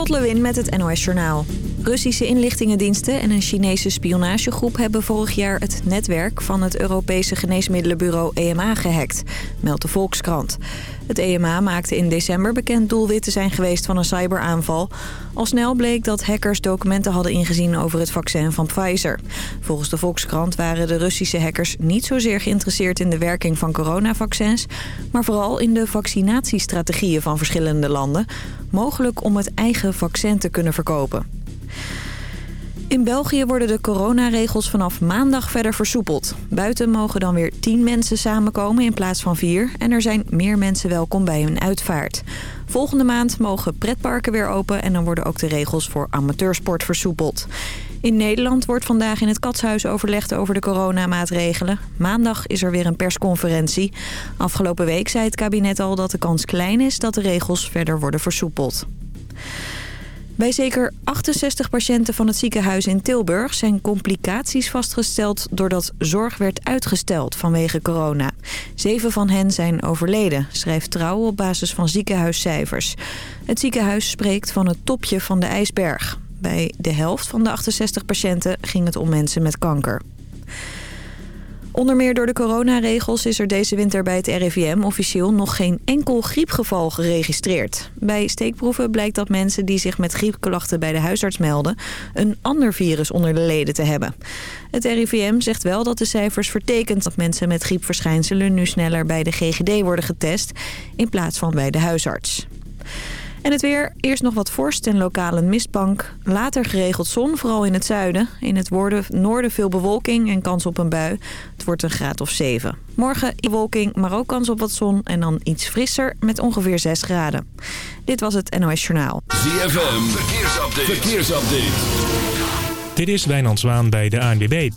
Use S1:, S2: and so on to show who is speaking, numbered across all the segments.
S1: Lot Lewin met het NOS Journaal. Russische inlichtingendiensten en een Chinese spionagegroep... hebben vorig jaar het netwerk van het Europese geneesmiddelenbureau EMA gehackt, meldt de Volkskrant. Het EMA maakte in december bekend doelwit te zijn geweest van een cyberaanval. Al snel bleek dat hackers documenten hadden ingezien over het vaccin van Pfizer. Volgens de Volkskrant waren de Russische hackers niet zozeer geïnteresseerd in de werking van coronavaccins... maar vooral in de vaccinatiestrategieën van verschillende landen. Mogelijk om het eigen vaccin te kunnen verkopen. In België worden de coronaregels vanaf maandag verder versoepeld. Buiten mogen dan weer 10 mensen samenkomen in plaats van 4... en er zijn meer mensen welkom bij een uitvaart. Volgende maand mogen pretparken weer open... en dan worden ook de regels voor amateursport versoepeld. In Nederland wordt vandaag in het Katshuis overlegd over de coronamaatregelen. Maandag is er weer een persconferentie. Afgelopen week zei het kabinet al dat de kans klein is... dat de regels verder worden versoepeld. Bij zeker 68 patiënten van het ziekenhuis in Tilburg zijn complicaties vastgesteld doordat zorg werd uitgesteld vanwege corona. Zeven van hen zijn overleden, schrijft Trouw op basis van ziekenhuiscijfers. Het ziekenhuis spreekt van het topje van de ijsberg. Bij de helft van de 68 patiënten ging het om mensen met kanker. Onder meer door de coronaregels is er deze winter bij het RIVM officieel nog geen enkel griepgeval geregistreerd. Bij steekproeven blijkt dat mensen die zich met griepklachten bij de huisarts melden... een ander virus onder de leden te hebben. Het RIVM zegt wel dat de cijfers vertekent dat mensen met griepverschijnselen nu sneller bij de GGD worden getest in plaats van bij de huisarts. En het weer. Eerst nog wat vorst en lokaal een mistbank. Later geregeld zon, vooral in het zuiden. In het noorden veel bewolking en kans op een bui. Het wordt een graad of 7. Morgen bewolking, maar ook kans op wat zon. En dan iets frisser met ongeveer 6 graden. Dit was het NOS Journaal.
S2: ZFM. Verkeersupdate. Verkeersupdate.
S3: Dit is Wijnand Zwaan bij de ANWB.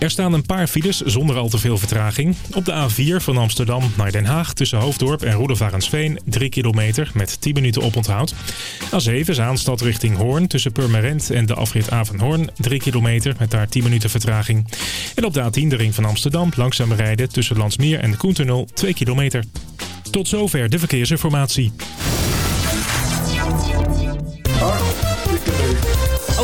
S3: Er staan een paar files zonder al te veel vertraging. Op de A4 van Amsterdam naar Den Haag tussen Hoofddorp en Roedevarensveen 3 kilometer met 10 minuten oponthoud. A7 Zaanstad richting Hoorn tussen Purmerend en de afrit Avenhoorn 3 kilometer met daar 10 minuten vertraging. En op de A10 de ring van Amsterdam langzaam rijden tussen Landsmeer en de Koentunnel 2 kilometer. Tot zover de verkeersinformatie.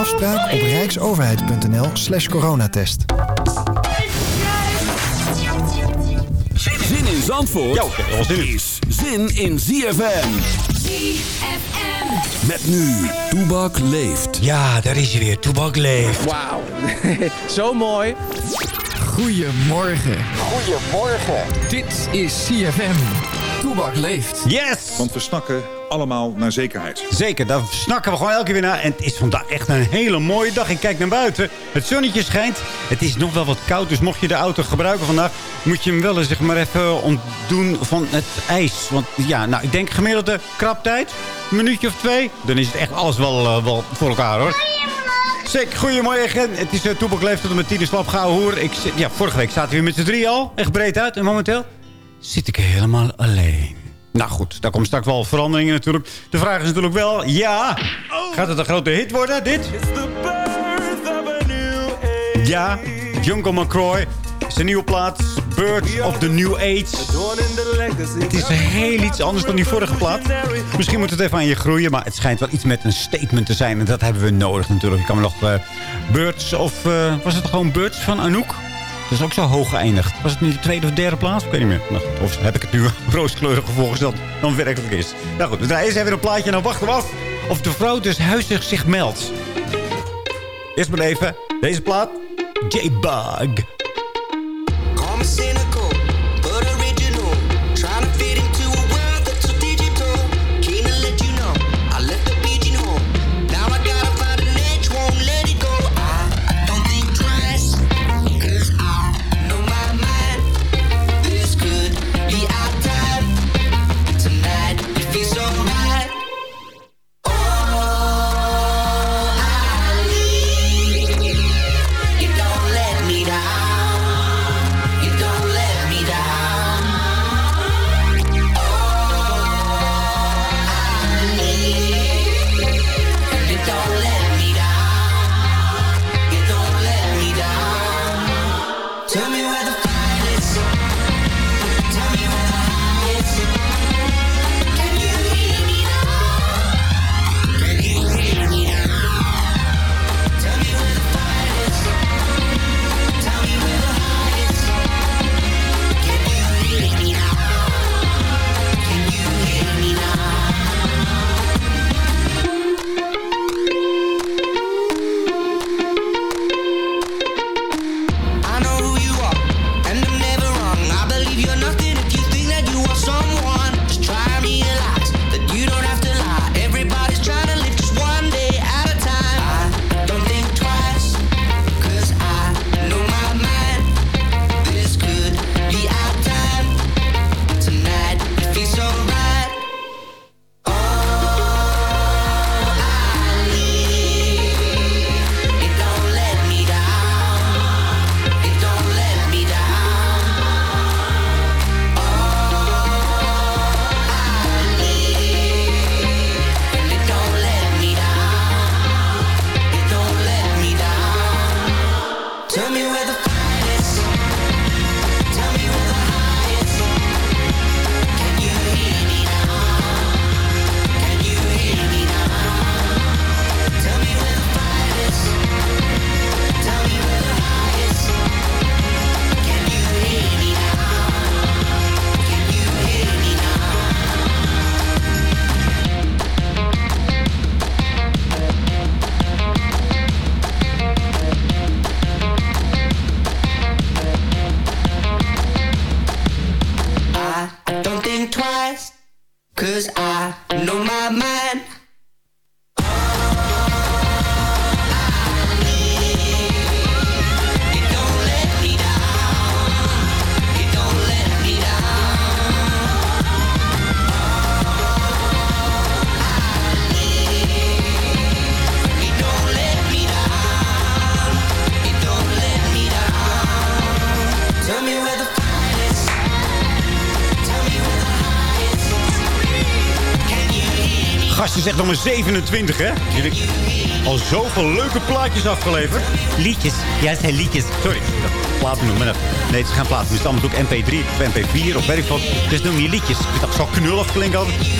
S4: afspraak op rijksoverheid.nl slash coronatest.
S2: Zin in Zandvoort is zin in ZFM.
S5: ZFM.
S2: Met nu, Toebak leeft.
S6: Ja, daar is hij weer. Toebak leeft.
S7: Wauw, zo mooi.
S8: Goedemorgen.
S7: Goedemorgen.
S8: Dit is CFM. Toebak leeft.
S6: Yes!
S9: Want we snakken allemaal naar zekerheid.
S6: Zeker, daar snakken we gewoon elke keer weer naar. En het is vandaag echt een hele mooie dag. Ik kijk naar buiten. Het zonnetje schijnt. Het is nog wel wat koud, dus mocht je de auto gebruiken vandaag... moet je hem wel eens zeg maar even ontdoen van het ijs. Want ja, nou, ik denk gemiddelde kraptijd. Een minuutje of twee. Dan is het echt alles wel, uh, wel voor elkaar, hoor. Zeker, goedemorgen. Het is uh, tot en met tien slap gauw hoor. Ik, ja, vorige week zaten we weer met z'n drie al. Echt breed uit. En momenteel zit ik helemaal alleen. Nou goed, daar komt straks wel veranderingen natuurlijk. De vraag is natuurlijk wel, ja, gaat het een grote hit worden, dit? Ja, Jungle McCroy. Zijn nieuwe plaat, Birds of the New Age. Het is heel iets anders dan die vorige plaat. Misschien moet het even aan je groeien, maar het schijnt wel iets met een statement te zijn. En dat hebben we nodig natuurlijk. Ik kan me nog eh, Birds of, eh, was het gewoon Birds van Anouk? Dat is ook zo hoog geëindigd. Was het niet de tweede of derde plaats? Ik weet niet meer. Nou, of heb ik het nu rooskleurig voorgesteld? Dan werkelijk is. Nou goed, we draaien even een plaatje. Nou wachten we af of de vrouw dus huisig zich meldt. Eerst maar even deze plaat. J-Bug.
S5: Cause I know my mind.
S6: Echt nog maar 27, hè? Jullie al zoveel leuke plaatjes afgeleverd. Liedjes. Ja, het zijn liedjes. Sorry. Platen noemen. dat- Nee, het is geen platen. Het is allemaal ook MP3 of MP4 of weet ik wat. Dus noem je liedjes. Ik dacht, zo knullig altijd.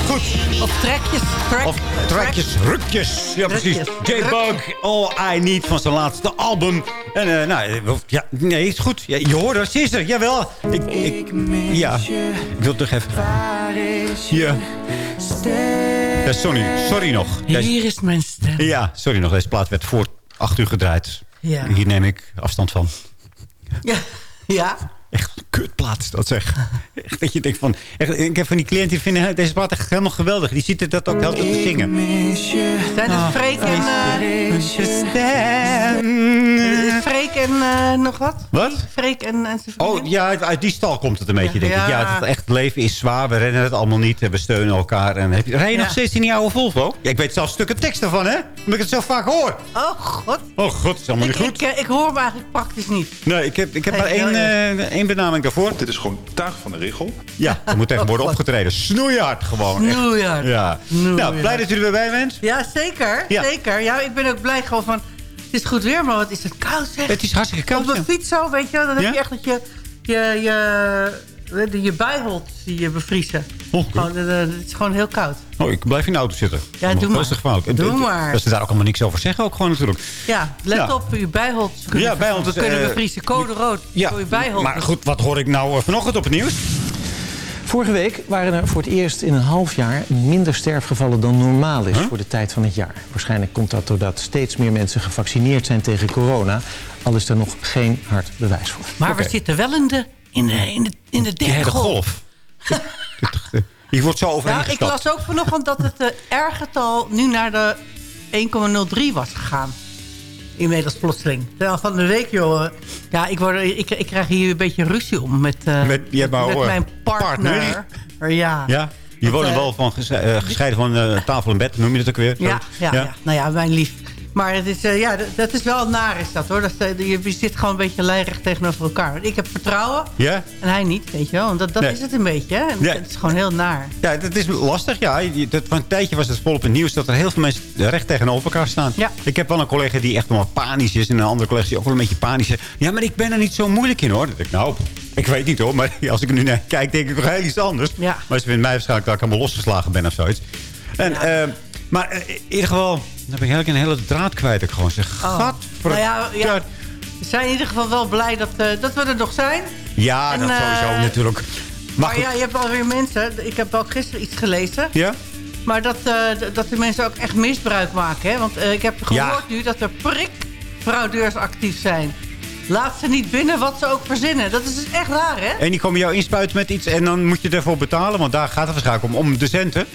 S6: Goed.
S10: Of trekjes. Track,
S6: Of trekjes, rukjes. Ja, precies. J-Bug, All I Need van zijn laatste album. En eh, nou, eh, ja, nee, is goed. Ja, je hoort het, ze is er. Jawel. Ik, ik, ja, ik wil toch even... Ja. Ja, sorry, sorry nog. Deze-
S10: Hier is mijn stem.
S6: ja, sorry nog. Deze plaat werd voor acht uur gedraaid.
S10: Ja.
S6: Hier neem ik afstand van.
S10: Ja. Ja.
S6: Echt een kutplaat is dat zeg. Echt dat je denkt van... Echt, ik heb van die cliënten die vinden deze plaat echt helemaal geweldig. Die zitten dat ook heel te zingen.
S10: Zijn het Freek en... eh Freek en eh, nog wat?
S6: Wat?
S10: Freek en, en zijn
S6: Oh, ja, uit- uit die stal komt het een beetje, denk ik.
S10: Ja.
S6: Het echt leven is zwaar. We rennen het allemaal niet. We steunen elkaar. En heb je, rij je nog steeds in die oude Volvo? Ja, ik weet zelfs stukken tekst ervan, hè? Omdat ik het zo vaak hoor.
S10: Oh, god.
S6: Oh, god, is allemaal
S10: Ik,
S6: niet goed.
S10: ik, eh, ik hoor hem eigenlijk praktisch niet.
S6: Nee, ik heb, ik heb
S10: Nee,
S6: maar één, eh, één benaming daarvoor.
S9: Dit is gewoon tuig van de regel.
S6: Ja, er moet echt worden
S10: God.
S6: opgetreden. Snoeihard gewoon. echt.
S10: Snoeihard.
S6: Ja.
S10: Snoeihard.
S6: Nou, blij dat u er weer bij bent.
S10: Ja, zeker.
S6: Ja.
S10: Zeker. Ja, ik ben ook blij gewoon van... Het is goed weer, maar wat is het koud zeg.
S6: Het is hartstikke koud.
S10: Op de fiets zo, weet je wel. Dan heb je echt dat je... Je, je, je, je bijholt die je bevriezen.
S6: Oh,
S10: Gewoon, eh, het is gewoon heel koud.
S6: Oh, ik blijf in de auto zitten.
S10: Ja, doe
S6: dat
S10: maar.
S6: is toch gevaarlijk.
S10: Doe
S6: en-
S10: maar.
S6: Dat ze daar ook allemaal niks over zeggen, ook gewoon natuurlijk.
S10: Ja, let
S6: Ja.
S10: op, je bijholt kunnen,
S6: Ja, bijholt,
S10: kunnen
S6: eh,
S10: bevriezen. Code rood
S6: Ja,
S10: voor je bijholt.
S6: maar goed, wat hoor ik nou eh, vanochtend op het nieuws?
S11: Vorige week waren er voor het eerst in een half jaar minder sterfgevallen dan normaal is
S6: Huh?
S11: voor de tijd van het jaar. Waarschijnlijk komt dat doordat steeds meer mensen gevaccineerd zijn tegen corona. Al is er nog geen hard bewijs voor.
S10: Maar
S6: Oké.
S10: we zitten wel in de, in de, in de, in de derde
S6: derde
S10: golf.
S6: golf. Je wordt zo overheen
S10: Nou, ik las ook vanochtend dat het uh, R-getal nu naar de 1,03 was gegaan. Inmiddels plotseling. Terwijl van de week, joh. eh, Ja, ik, word, ik, ik krijg hier een beetje ruzie om met, uh,
S6: Met- eh,
S10: mijn partner. Ja.
S6: Ja, je woont
S10: eh,
S6: wel van eh, gescheiden van eh, tafel en bed, noem je dat ook weer?
S10: Ja, ja, ja. nou ja, mijn lief. Maar het is, eh, ja, dat, dat is wel naar is dat hoor. Dat, eh, je, je zit gewoon een beetje lijnrecht tegenover elkaar. Ik heb vertrouwen
S6: Ja?
S10: en hij niet, weet je wel. Want dat, dat
S6: Nee.
S10: is het een beetje. Hè? En
S6: Ja.
S10: Het is gewoon heel naar.
S6: Ja, dat is lastig. Ja, Je- dat, van een tijdje was het volop in het nieuws dat er heel veel mensen recht tegenover elkaar staan.
S10: Ja.
S6: Ik heb wel een collega die echt wel panisch is. En een andere collega die ook wel een beetje panisch is. Ja, maar ik ben er niet zo moeilijk in hoor. Denk ik, nou, ik weet niet hoor. Maar als ik nu naar kijk, denk ik toch heel iets anders.
S10: Ja.
S6: Maar ze vinden mij waarschijnlijk dat ik helemaal losgeslagen ben of zoiets. En, eh, maar in ieder geval, dan ben ik eigenlijk een hele draad kwijt. Ik gewoon zeg,
S10: Oh.
S6: gadver-
S10: Nou ja, ja, we zijn in ieder geval wel blij dat, eh, dat we er nog zijn.
S6: Ja,
S10: En,
S6: dat sowieso
S10: eh,
S6: natuurlijk. Maar
S10: ja, je hebt alweer mensen... Ik heb ook gisteren iets gelezen.
S6: Ja?
S10: Maar dat, eh, dat de mensen ook echt misbruik maken. Hè? Want ik heb gehoord
S6: Ja.
S10: nu dat er prikfraudeurs actief zijn. Laat ze niet binnen wat ze ook verzinnen. Dat is dus echt raar, hè?
S6: En die komen jou inspuiten met iets en dan moet je ervoor betalen. Want daar gaat het waarschijnlijk om, om de centen.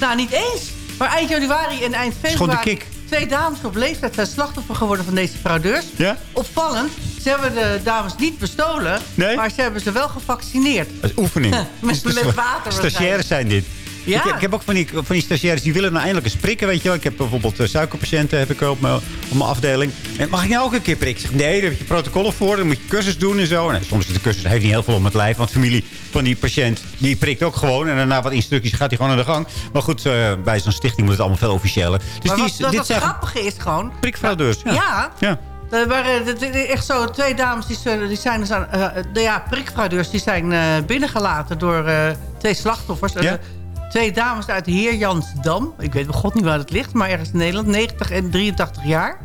S10: Nou, niet eens. Maar eind januari en eind februari... twee dames op leeftijd zijn slachtoffer geworden van deze fraudeurs.
S6: Ja?
S10: Opvallend. Ze hebben de dames niet bestolen.
S6: Nee?
S10: Maar ze hebben ze wel gevaccineerd.
S6: Dat is oefening.
S10: Met- met water
S6: Stagiaires zijn dit.
S10: Ja.
S6: Ik, ik heb ook van die, van die stagiaires die willen nou eindelijk eens prikken, weet je wel. Ik heb bijvoorbeeld eh, suikerpatiënten heb ik op mijn, op mijn afdeling. En mag ik nou ook een keer prikken? Ik zeg, nee, daar heb je protocollen voor. Dan moet je cursus doen en zo. Nee, soms is de cursus heeft niet heel veel om het lijf. Want familie van die patiënt, die prikt ook gewoon. En daarna wat instructies gaat hij gewoon aan de gang. Maar goed, eh, bij zo'n stichting moet het allemaal veel officiëler. Dus
S10: maar
S6: die,
S10: wat,
S6: is-
S10: wat
S6: dit zijn
S10: grappige is gewoon...
S6: prikfraudeurs. Ja.
S10: Ja.
S6: ja.
S10: Er waren echt zo twee dames die, zijn- die zijn dus aan, eh, de ja, prikfraudeurs die zijn binnengelaten door twee slachtoffers.
S6: Ja.
S10: Twee dames uit Heer Jansdam. Ik weet bij god niet waar het ligt, maar ergens in Nederland. 90 en 83 jaar.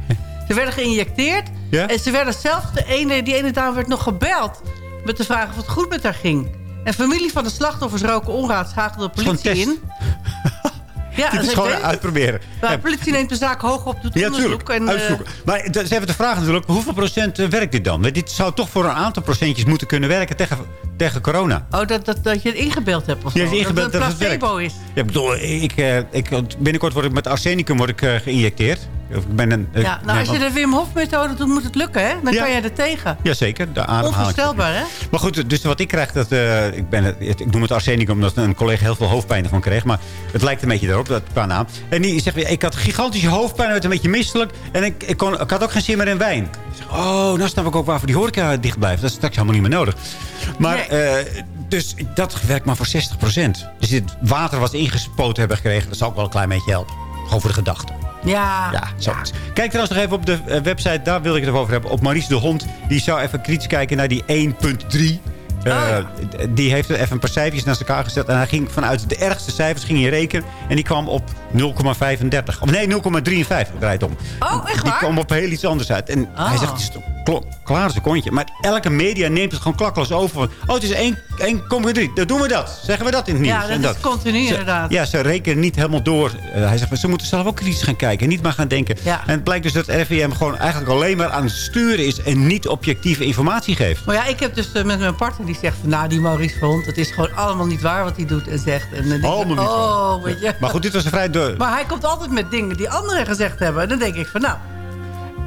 S10: Ze werden geïnjecteerd.
S6: Ja?
S10: En ze werden zelf, de ene, die ene dame werd nog gebeld. Met de vraag of het goed met haar ging. En familie van de slachtoffers roken onraad schakelde de politie in. Ja,
S6: Dit is gewoon uitproberen. Ja.
S10: de politie neemt de zaak hoog op, doet
S6: Ja,
S10: onderzoek.
S6: natuurlijk.
S10: En, eh,
S6: Uitzoeken. Maar dat is even de vraag natuurlijk. Hoeveel procent eh, werkt dit dan? Want Dit zou toch voor een aantal procentjes moeten kunnen werken tegen, tegen corona.
S10: Oh, dat, dat, dat je het ingebeeld hebt of
S6: Je
S10: zo.
S6: hebt ingebeeld
S10: dat
S6: dat
S10: het placebo is.
S6: Ja, ik bedoel, ik, eh, ik, binnenkort word ik met arsenicum word ik, eh, geïnjecteerd. Of Ik ben een, ik-
S10: Ja, nou, als je de Wim Hof methode doet, moet het lukken, hè? Dan
S6: Ja.
S10: kan jij er tegen.
S6: Jazeker, de ademhaling.
S10: Onvoorstelbaar, hè?
S6: Maar goed, dus wat ik krijg, dat, eh, ik, ben, het- ik noem het arsenicum omdat een collega heel veel hoofdpijn ervan kreeg. Maar het lijkt een beetje erop, dat qua naam. En die zegt, ik had gigantische hoofdpijn, werd een beetje misselijk. En ik, ik, kon, ik had ook geen zin meer in wijn. Ik zeg, oh, nou snap ik ook waarvoor die horeca dicht blijft. Dat is straks helemaal niet meer nodig. Maar, eh, dus dat werkt maar voor 60%. Dus dit water wat ze ingespoten hebben gekregen, dat zal ook wel een klein beetje helpen. Gewoon voor de gedachte.
S10: Ja.
S6: Ja, zo. Kijk trouwens nog even op de eh, website. Daar wil ik het over hebben. Op Maurice de Hond. Die zou even kritisch kijken naar die 1.3. Eh, Die heeft er even een paar cijfertjes naast elkaar gezet. En hij ging vanuit de ergste cijfers ging hij rekenen. En die kwam op 0,35. Of nee, 0,53 draait om.
S10: Oh, echt
S6: Die
S10: waar?
S6: kwam op heel iets anders uit. En hij zegt, klaar een kontje. Maar elke media neemt het gewoon klakkeloos over. Van, oh, het is 1 1,3. Dan doen we dat. Zeggen we dat in het nieuws.
S10: Ja, dat
S6: En
S10: is continu
S6: Ze-
S10: inderdaad.
S6: Ja, ze rekenen niet helemaal door. Eh, hij zegt, maar ze moeten zelf ook kritisch gaan kijken. En niet maar gaan denken.
S10: Ja.
S6: En het blijkt dus dat RIVM gewoon eigenlijk alleen maar aan het sturen is... en niet objectieve informatie geeft.
S10: Maar ja, ik heb dus eh, met mijn partner die zegt... van, nou, die Maurice Verhond, het is gewoon allemaal niet waar wat hij doet en zegt. En dan ik,
S6: Allemaal niet
S10: Oh, weet je.
S6: Maar goed, dit was een vrij... De...
S10: Maar hij komt altijd met dingen die anderen gezegd hebben. En dan denk ik van, nou...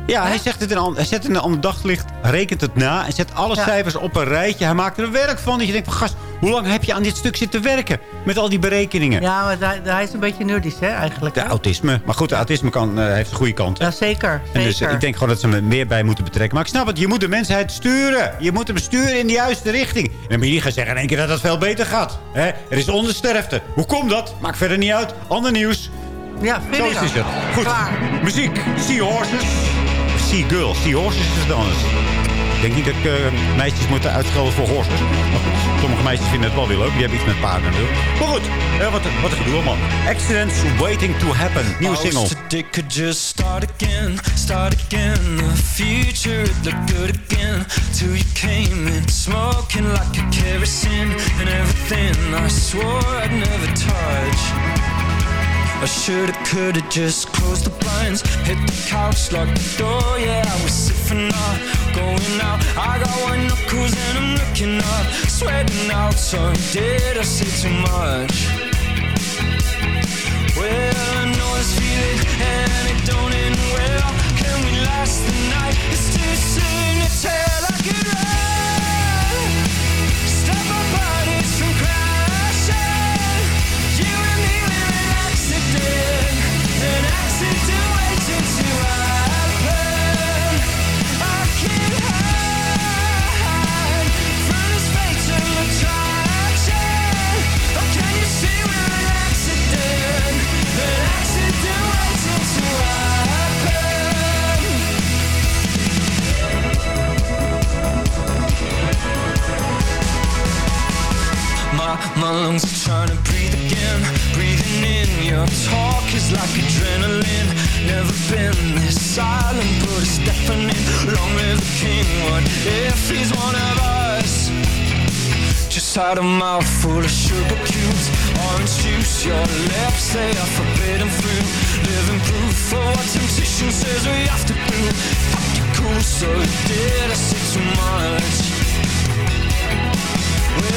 S6: Ja, hij, zegt het in een, hij zet het in een ander daglicht, rekent het na... en zet alle
S10: Ja.
S6: cijfers op een rijtje. Hij maakt er werk van. Dat je denkt van, gast, hoe lang heb je aan dit stuk zitten werken? Met al die berekeningen.
S10: Ja, maar hij, hij is een beetje nerdisch, hè, eigenlijk.
S6: De
S10: hè?
S6: autisme. Maar goed, de autisme kan, eh, heeft een goede kant. hè.
S10: Ja, zeker.
S6: En dus, ik denk gewoon dat ze me meer bij moeten betrekken. Maar ik snap het, je moet de mensheid sturen. Je moet hem sturen in de juiste richting. En dan moet je niet gaan zeggen in één keer dat het veel beter gaat. Hè? Er is ondersterfte. Hoe komt dat? Maakt verder niet uit. Ander nieuws.
S10: Ja,
S6: Zo is het. Goed.
S10: Klaar.
S6: Muziek. Seahorses. Seagirls. Seahorses is het anders. Ik denk niet dat ik, eh, meisjes moeten uitschelden voor horses. Maar goed, sommige meisjes vinden het wel weer leuk. Die hebben iets met paarden. Maar goed, eh, wat, wat een gedoe, man. Accidents waiting to happen. Nieuwe single.
S12: I wish today could just start again, start again. The future it looked good again. Till you came in, smoking like a kerosene and everything I swore I'd never touch. I shoulda, coulda just closed the blinds, hit the couch, locked the door. Yeah, I was for now, going out. I got white knuckles and I'm looking up, sweating out. So did I say too much? Well, I know it's feeling and it don't end well. Can we last the night? It's too soon to tell. I could
S13: My lungs are trying to breathe again, breathing in. Your talk is like adrenaline. Never been this silent, but it's deafening. Long live the king. What if he's one of us? Just had a mouth full of sugar cubes Orange juice, your lips, they are forbidden fruit Living proof for what temptation says we have to do Fuck you cool, so you did I say too much?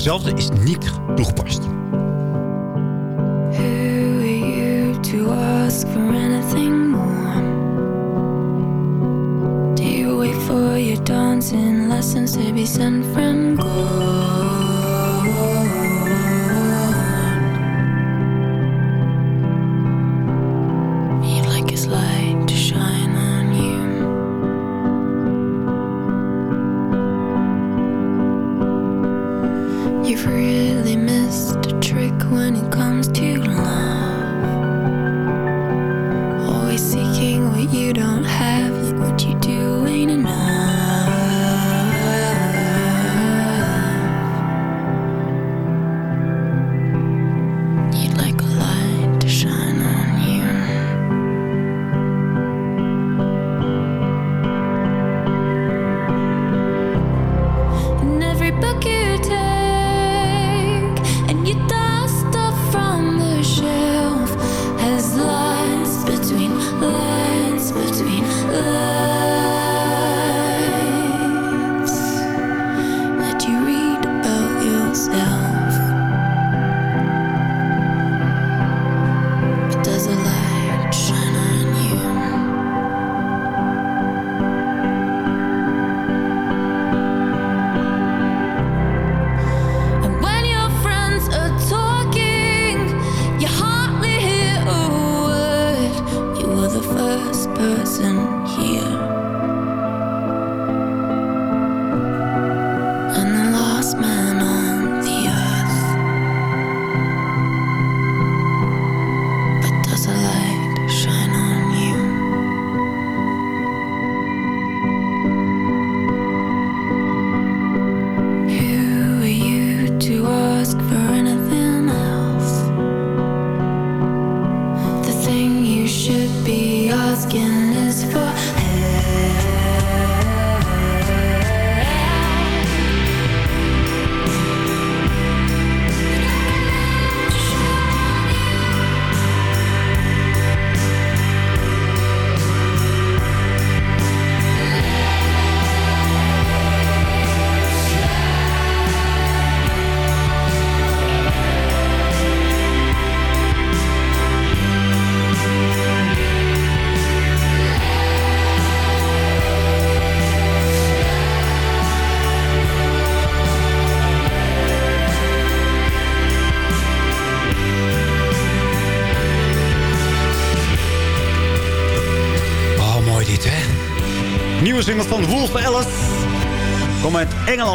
S14: dezelfde is niet toegepast.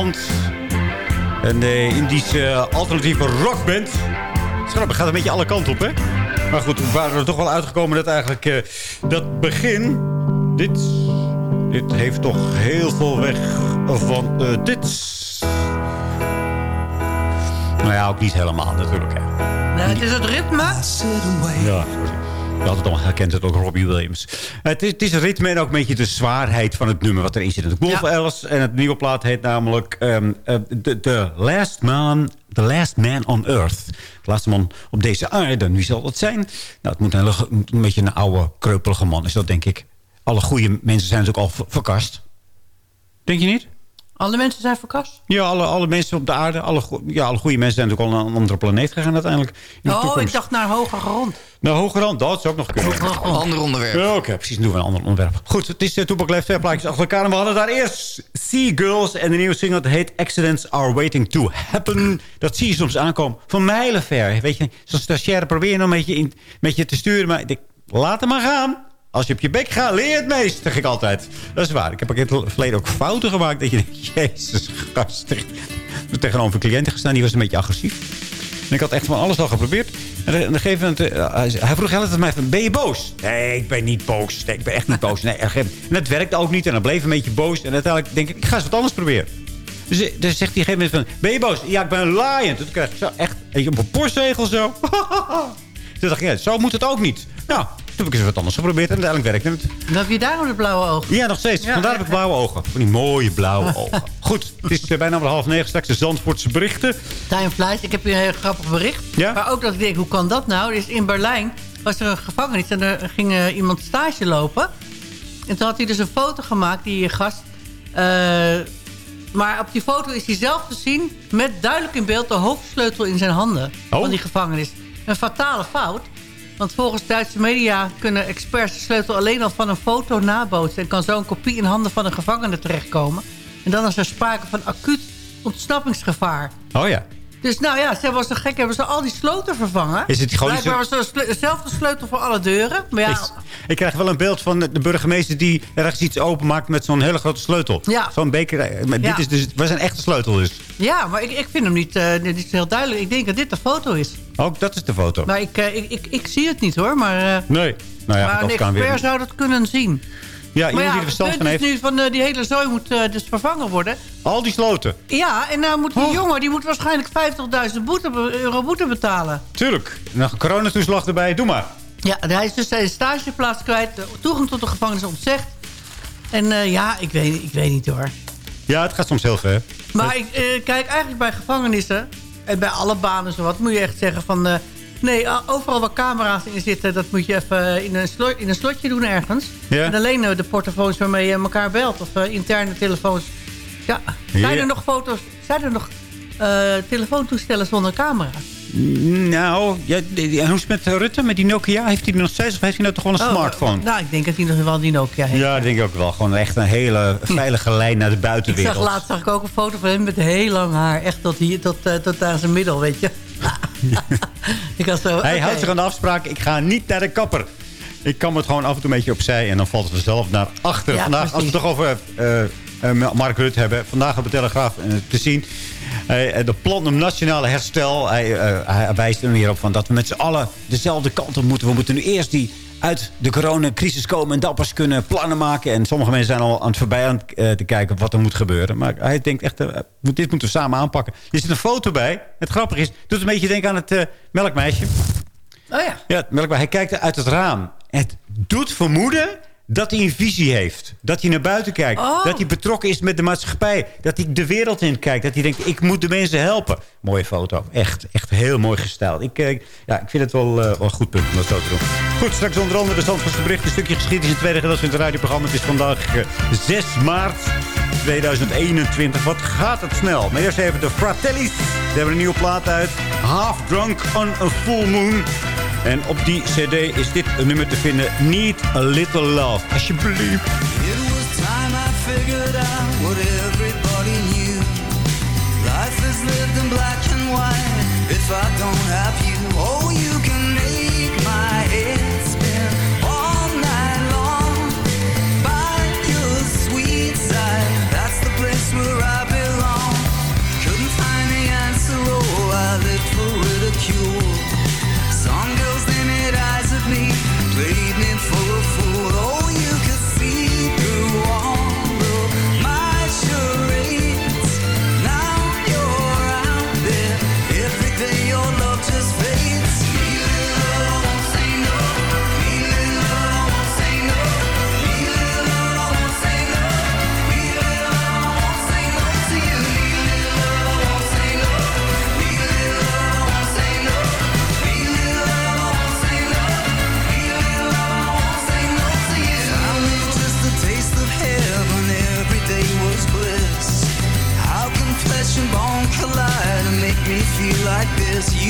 S14: Engeland. Een eh, Indische alternatieve rockband. Het grappig, gaat een beetje alle kanten op, hè? Maar goed, we waren er toch wel uitgekomen dat eigenlijk eh, dat begin... Dit
S6: Dit heeft toch heel veel weg van eh, dit. Nou ja, ook niet helemaal natuurlijk. Hè.
S10: Nee, het is het ritme.
S6: Ja, sorry. Je het al herkend, het ook Robbie Williams. Het is, het is ritme en ook een beetje de zwaarheid van het nummer wat erin zit. Wolf
S10: Ja.
S6: Alice en het nieuwe plaat heet namelijk ehm, eh, the, the, last man, the Last Man on Earth. De laatste man op deze aarde. Wie zal dat zijn? Nou, het moet een, hele- een beetje een oude, kreupelige man is dat, denk ik. Alle goede mensen zijn natuurlijk al ver- verkast. Denk je niet?
S10: Alle mensen zijn verkast.
S6: Ja, alle, alle mensen op de aarde, alle, ja, alle goede mensen zijn natuurlijk al naar een andere planeet gegaan uiteindelijk. In de
S10: Oh, ik dacht naar hoger grond.
S6: Nou, hoger rand, dat zou ook nog kunnen.
S8: Ander onderwerp.
S6: Ja, Oké, precies. doen we een ander onderwerp. Goed, het is uh, Toepak Leeft twee plaatjes achter elkaar. En we hadden daar eerst Sea Girls en de nieuwe single. Dat heet Accidents Are Waiting to Happen. Dat zie je soms aankomen van mijlenver. Weet je, zo'n stagiaire probeer je nog een beetje, in, met je te sturen. Maar ik denk, laat hem maar gaan. Als je op je bek gaat, leer je het meest, zeg ik altijd. Dat is waar. Ik heb in het verleden ook fouten gemaakt. Dat je denkt, jezus, gast. Tegenover een cliënt gestaan, die was een beetje agressief. En ik had echt van alles al geprobeerd. En een gegeven moment, eh, hij vroeg aan mij van, ben je boos? Nee, ik ben niet boos. Nee, ik ben echt niet boos. Nee, en dat werkte ook niet. En dan bleef een beetje boos. En uiteindelijk denk ik, ik ga eens wat anders proberen. Dus, eh, dus zegt hij op een gegeven moment van, ben je boos? Ja, ik ben laaiend. Toen kreeg ik zo echt, je, een postzegel zo. Toen dacht ja, zo moet het ook niet. Nou, heb ik eens wat anders geprobeerd. En uiteindelijk werkte het.
S10: Dan heb je daarom de blauwe ogen.
S6: Ja, nog steeds. Vandaar heb ik blauwe ogen. Van die mooie blauwe ogen. Goed, het is eh, bijna wel half negen. Straks de Zandvoortse berichten.
S10: Time flies. Ik heb hier een heel grappig bericht.
S6: Ja?
S10: Maar ook dat ik denk, hoe kan dat nou? Dus in Berlijn was er een gevangenis en er ging eh, iemand stage lopen. En toen had hij dus een foto gemaakt, die gast. Eh, maar op die foto is hij zelf te zien met duidelijk in beeld de hoofdsleutel in zijn handen
S6: Oh.
S10: van die gevangenis. Een fatale fout. Want volgens Duitse media kunnen experts de sleutel alleen al van een foto nabootsen... en kan zo een kopie in handen van een gevangene terechtkomen. En dan is er sprake van acuut ontsnappingsgevaar.
S6: Oh ja.
S10: Dus nou ja, ze hebben zo gek hebben ze al die sloten vervangen.
S6: Is het gewoon niet zo-
S10: Blijkbaar was er dezelfde sleutel voor alle deuren. Maar ja,
S6: Ik, ik krijg wel een beeld van de burgemeester die ergens iets openmaakt met zo'n hele grote sleutel.
S10: Ja.
S6: Zo'n beker. eh, Maar
S10: Ja.
S6: dit is dus, was een echte sleutel dus.
S10: ja maar ik, ik vind hem niet, dit is heel duidelijk. Ik denk dat dit de foto is.
S6: Ook dat is de foto.
S10: Maar ik, eh, ik, ik, ik zie het niet hoor. Maar, eh,
S6: Nee. Nou ja,
S10: maar een
S6: dat kan
S10: expert
S6: weer.
S10: zou dat kunnen zien.
S6: Ja, iemand
S10: ja,
S6: die er verstand van heeft.
S10: nu van eh, die hele zooi moet dus vervangen worden.
S6: Al die sloten.
S10: Ja, en nou moet die
S6: Oh.
S10: jongen die moet waarschijnlijk 50.000 boete, euro boete betalen.
S6: Tuurlijk. Nog een coronatoeslag erbij. Doe maar.
S10: Ja, hij is dus zijn stageplaats kwijt. Toegang tot de gevangenis ontzegd. En ja, ik weet, ik weet niet hoor.
S6: Ja, het gaat soms heel ver.
S10: Maar ik, kijk, eigenlijk bij gevangenissen... en bij alle banen zo wat... moet je echt zeggen van... eh, nee, overal waar camera's in zitten... dat moet je even in een, slot, in een slotje doen ergens.
S6: Ja.
S10: En alleen eh, de portofoons waarmee je elkaar belt... of eh, interne telefoons. Ja, zijn
S6: Ja.
S10: er nog foto's... zijn er nog eh, telefoontoestellen zonder camera?
S6: Nou, ja, hoe is het met Rutte, met die Nokia? Heeft hij nog steeds of heeft hij nou toch wel een
S10: Oh,
S6: smartphone?
S10: nou, ik denk dat hij nog wel die Nokia heeft.
S6: Ja, dat denk ik ook wel. Gewoon echt een hele veilige lijn naar de
S10: Ik
S6: buitenwereld.
S10: zag laatst zag ik ook een foto van hem met heel lang haar. Echt tot, hier, tot, eh, tot aan zijn middel, weet je. ik was zo,
S6: Hij
S10: oké.
S6: houdt zich aan de afspraak. Ik ga niet naar de kapper. Ik kan het gewoon af en toe een beetje opzij. En dan valt het vanzelf naar achter.
S10: Ja,
S6: Vandaag, als we het toch over eh, eh, Mark Rutte hebben. Vandaag op de Telegraaf eh, te zien. Eh, de plan om nationale herstel. Hij, eh, hij wijst er weer op van dat we met z'n allen dezelfde kant op moeten. We moeten nu eerst die uit de coronacrisis komen en dappers kunnen plannen maken. En sommige mensen zijn al aan het voorbij aan het eh, te kijken wat er moet gebeuren. Maar hij denkt echt, dit moeten we samen aanpakken. Er zit een foto bij. Het grappige is, het doet een beetje denken aan het melkmeisje.
S10: Oh ja.
S6: Ja, melkbaar. Hij kijkt uit het raam. Het doet vermoeden dat hij een visie heeft. Dat hij naar buiten kijkt.
S10: Oh.
S6: Dat hij betrokken is met de maatschappij. Dat hij de wereld in kijkt. Dat hij denkt, ik moet de mensen helpen. Mooie foto. Echt, echt heel mooi gesteld. Ik, eh, ja, ik vind het wel, eh, wel een goed punt om dat zo te doen. Goed, straks onder andere de Zandvoortse bericht. Een stukje geschiedenis in het tweede gedeelte van het radioprogramma. Het is vandaag eh, 6 maart 2021. Wat gaat het snel. Maar eerst even de Fratellis. Ze hebben een nieuwe plaat uit. Half Drunk on a Full Moon. En op die cd is dit een nummer te vinden. Need a Little Love. Alsjeblieft.
S12: It was time I figured out what everybody knew. Life is lived in black and white. If I don't me feel like this.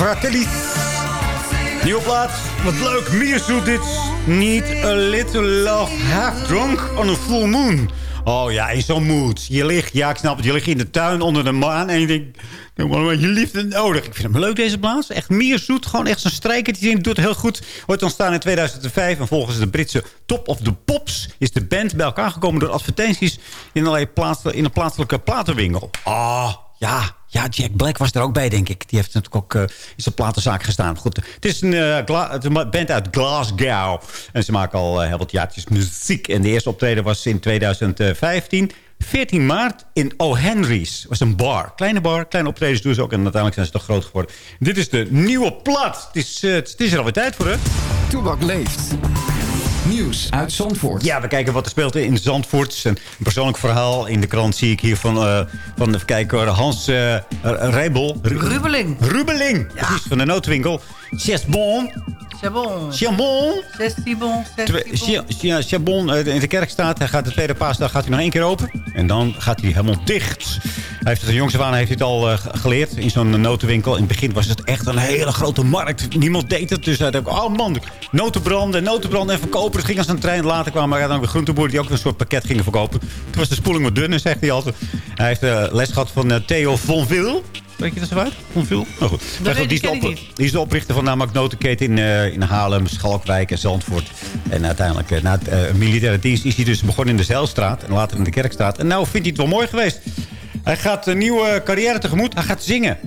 S6: De Fratellis. Nieuwe plaat. Wat leuk. Mierzoet dit. Need a little love. Half drunk on a full moon. Oh ja, in zo'n mood. Je ligt, ja ik snap het, je ligt in de tuin onder de maan en je denkt, ik beetje liefde nodig. Ik vind hem leuk deze plaats. Echt mierzoet, gewoon echt zo'n strijkertje. Doet heel goed. Wordt ontstaan in 2005 en volgens de Britse Top of the Pops is de band bij elkaar gekomen door advertenties in, allerlei plaats, in een plaatselijke platenwinkel. Ah, ja, ja, Jack Black was er ook bij, denk ik. Die heeft natuurlijk ook eh, in zijn platenzaak gestaan. Goed, het is een, eh, het is een band uit Glasgow. En ze maken al eh, heel wat jaartjes muziek. En de eerste optreden was in 2015. 14 maart in O'Henry's. was een bar. Kleine bar, kleine optredens doen ze ook. En uiteindelijk zijn ze toch groot geworden. Dit is de nieuwe plat. Het is, eh, het is er alweer tijd voor, hè?
S8: Toebak leeft. Nieuws uit Zandvoort.
S6: Ja, we kijken wat er speelt in Zandvoort. Een persoonlijk verhaal in de krant zie ik hier van, eh, van even kijken, hoor, Hans eh Rijbel.
S10: Rubeling.
S6: Rubeling, precies, van de noodwinkel. C'est bon.
S10: C'est bon.
S6: C'est bon.
S10: C'est si bon. C'est
S6: Twee-
S10: si bon.
S6: Sia- Sia- Chabon eh, in de kerk staat. Hij gaat de tweede paasdag gaat hij nog één keer open. En dan gaat hij helemaal dicht. Hij heeft het de jongste aan heeft hij het al eh, ge- geleerd in zo'n notenwinkel. In het begin was het echt een hele grote markt. Niemand deed het. Dus hij dacht, oh man, notenbranden, notenbranden en verkopen. Het ging als een trein. Later kwamen er dan weer groenteboeren die ook een soort pakket gingen verkopen. Toen was de spoeling wat dunner, zegt hij altijd. Hij heeft eh, les gehad van eh, Theo Vonville. Weet je dat zo uit? Vonville? Nou goed.
S10: weet
S6: die,
S10: ik,
S6: is de op- die is de oprichter van namelijk notenketen in, eh, in Haarlem, Schalkwijk en Zandvoort. En uiteindelijk, eh, na het, eh, militaire dienst, is hij dus begonnen in de Zeilstraat. En later in de Kerkstraat. En nou vindt hij het wel mooi geweest. Hij gaat een nieuwe carrière tegemoet. Hij gaat zingen.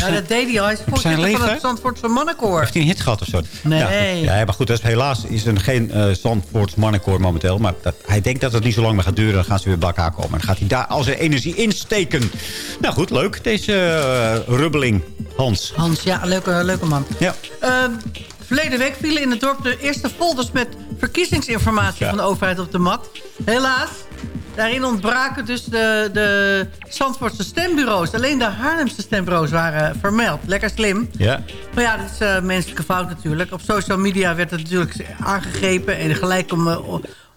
S10: Ja, dat deed hij al. Hij is
S6: zijn
S10: voorzitter van het Zandvoortse mannenkoor.
S6: Heeft hij een hit gehad of zo?
S10: Nee.
S6: Ja, ja maar goed, dat is, helaas is er geen uh, Zandvoorts mannenkoor momenteel. Maar dat, hij denkt dat het niet zo lang meer gaat duren. Dan gaan ze weer bij elkaar komen. En dan gaat hij daar al zijn energie insteken. Nou goed, leuk. Deze eh, rubbeling, Hans.
S10: Hans, ja, leuke, leuke man.
S6: Ja.
S10: Ehm, verleden week vielen in het dorp de eerste folders met verkiezingsinformatie
S6: Ja.
S10: van de overheid op de mat. Helaas, daarin ontbraken dus de, de Zandvoortse stembureaus. Alleen de Haarlemse stembureaus waren vermeld. Lekker slim.
S6: Ja.
S10: Maar ja, dat is eh, menselijke fout natuurlijk. Op social media werd het natuurlijk aangegrepen... en gelijk, om, eh,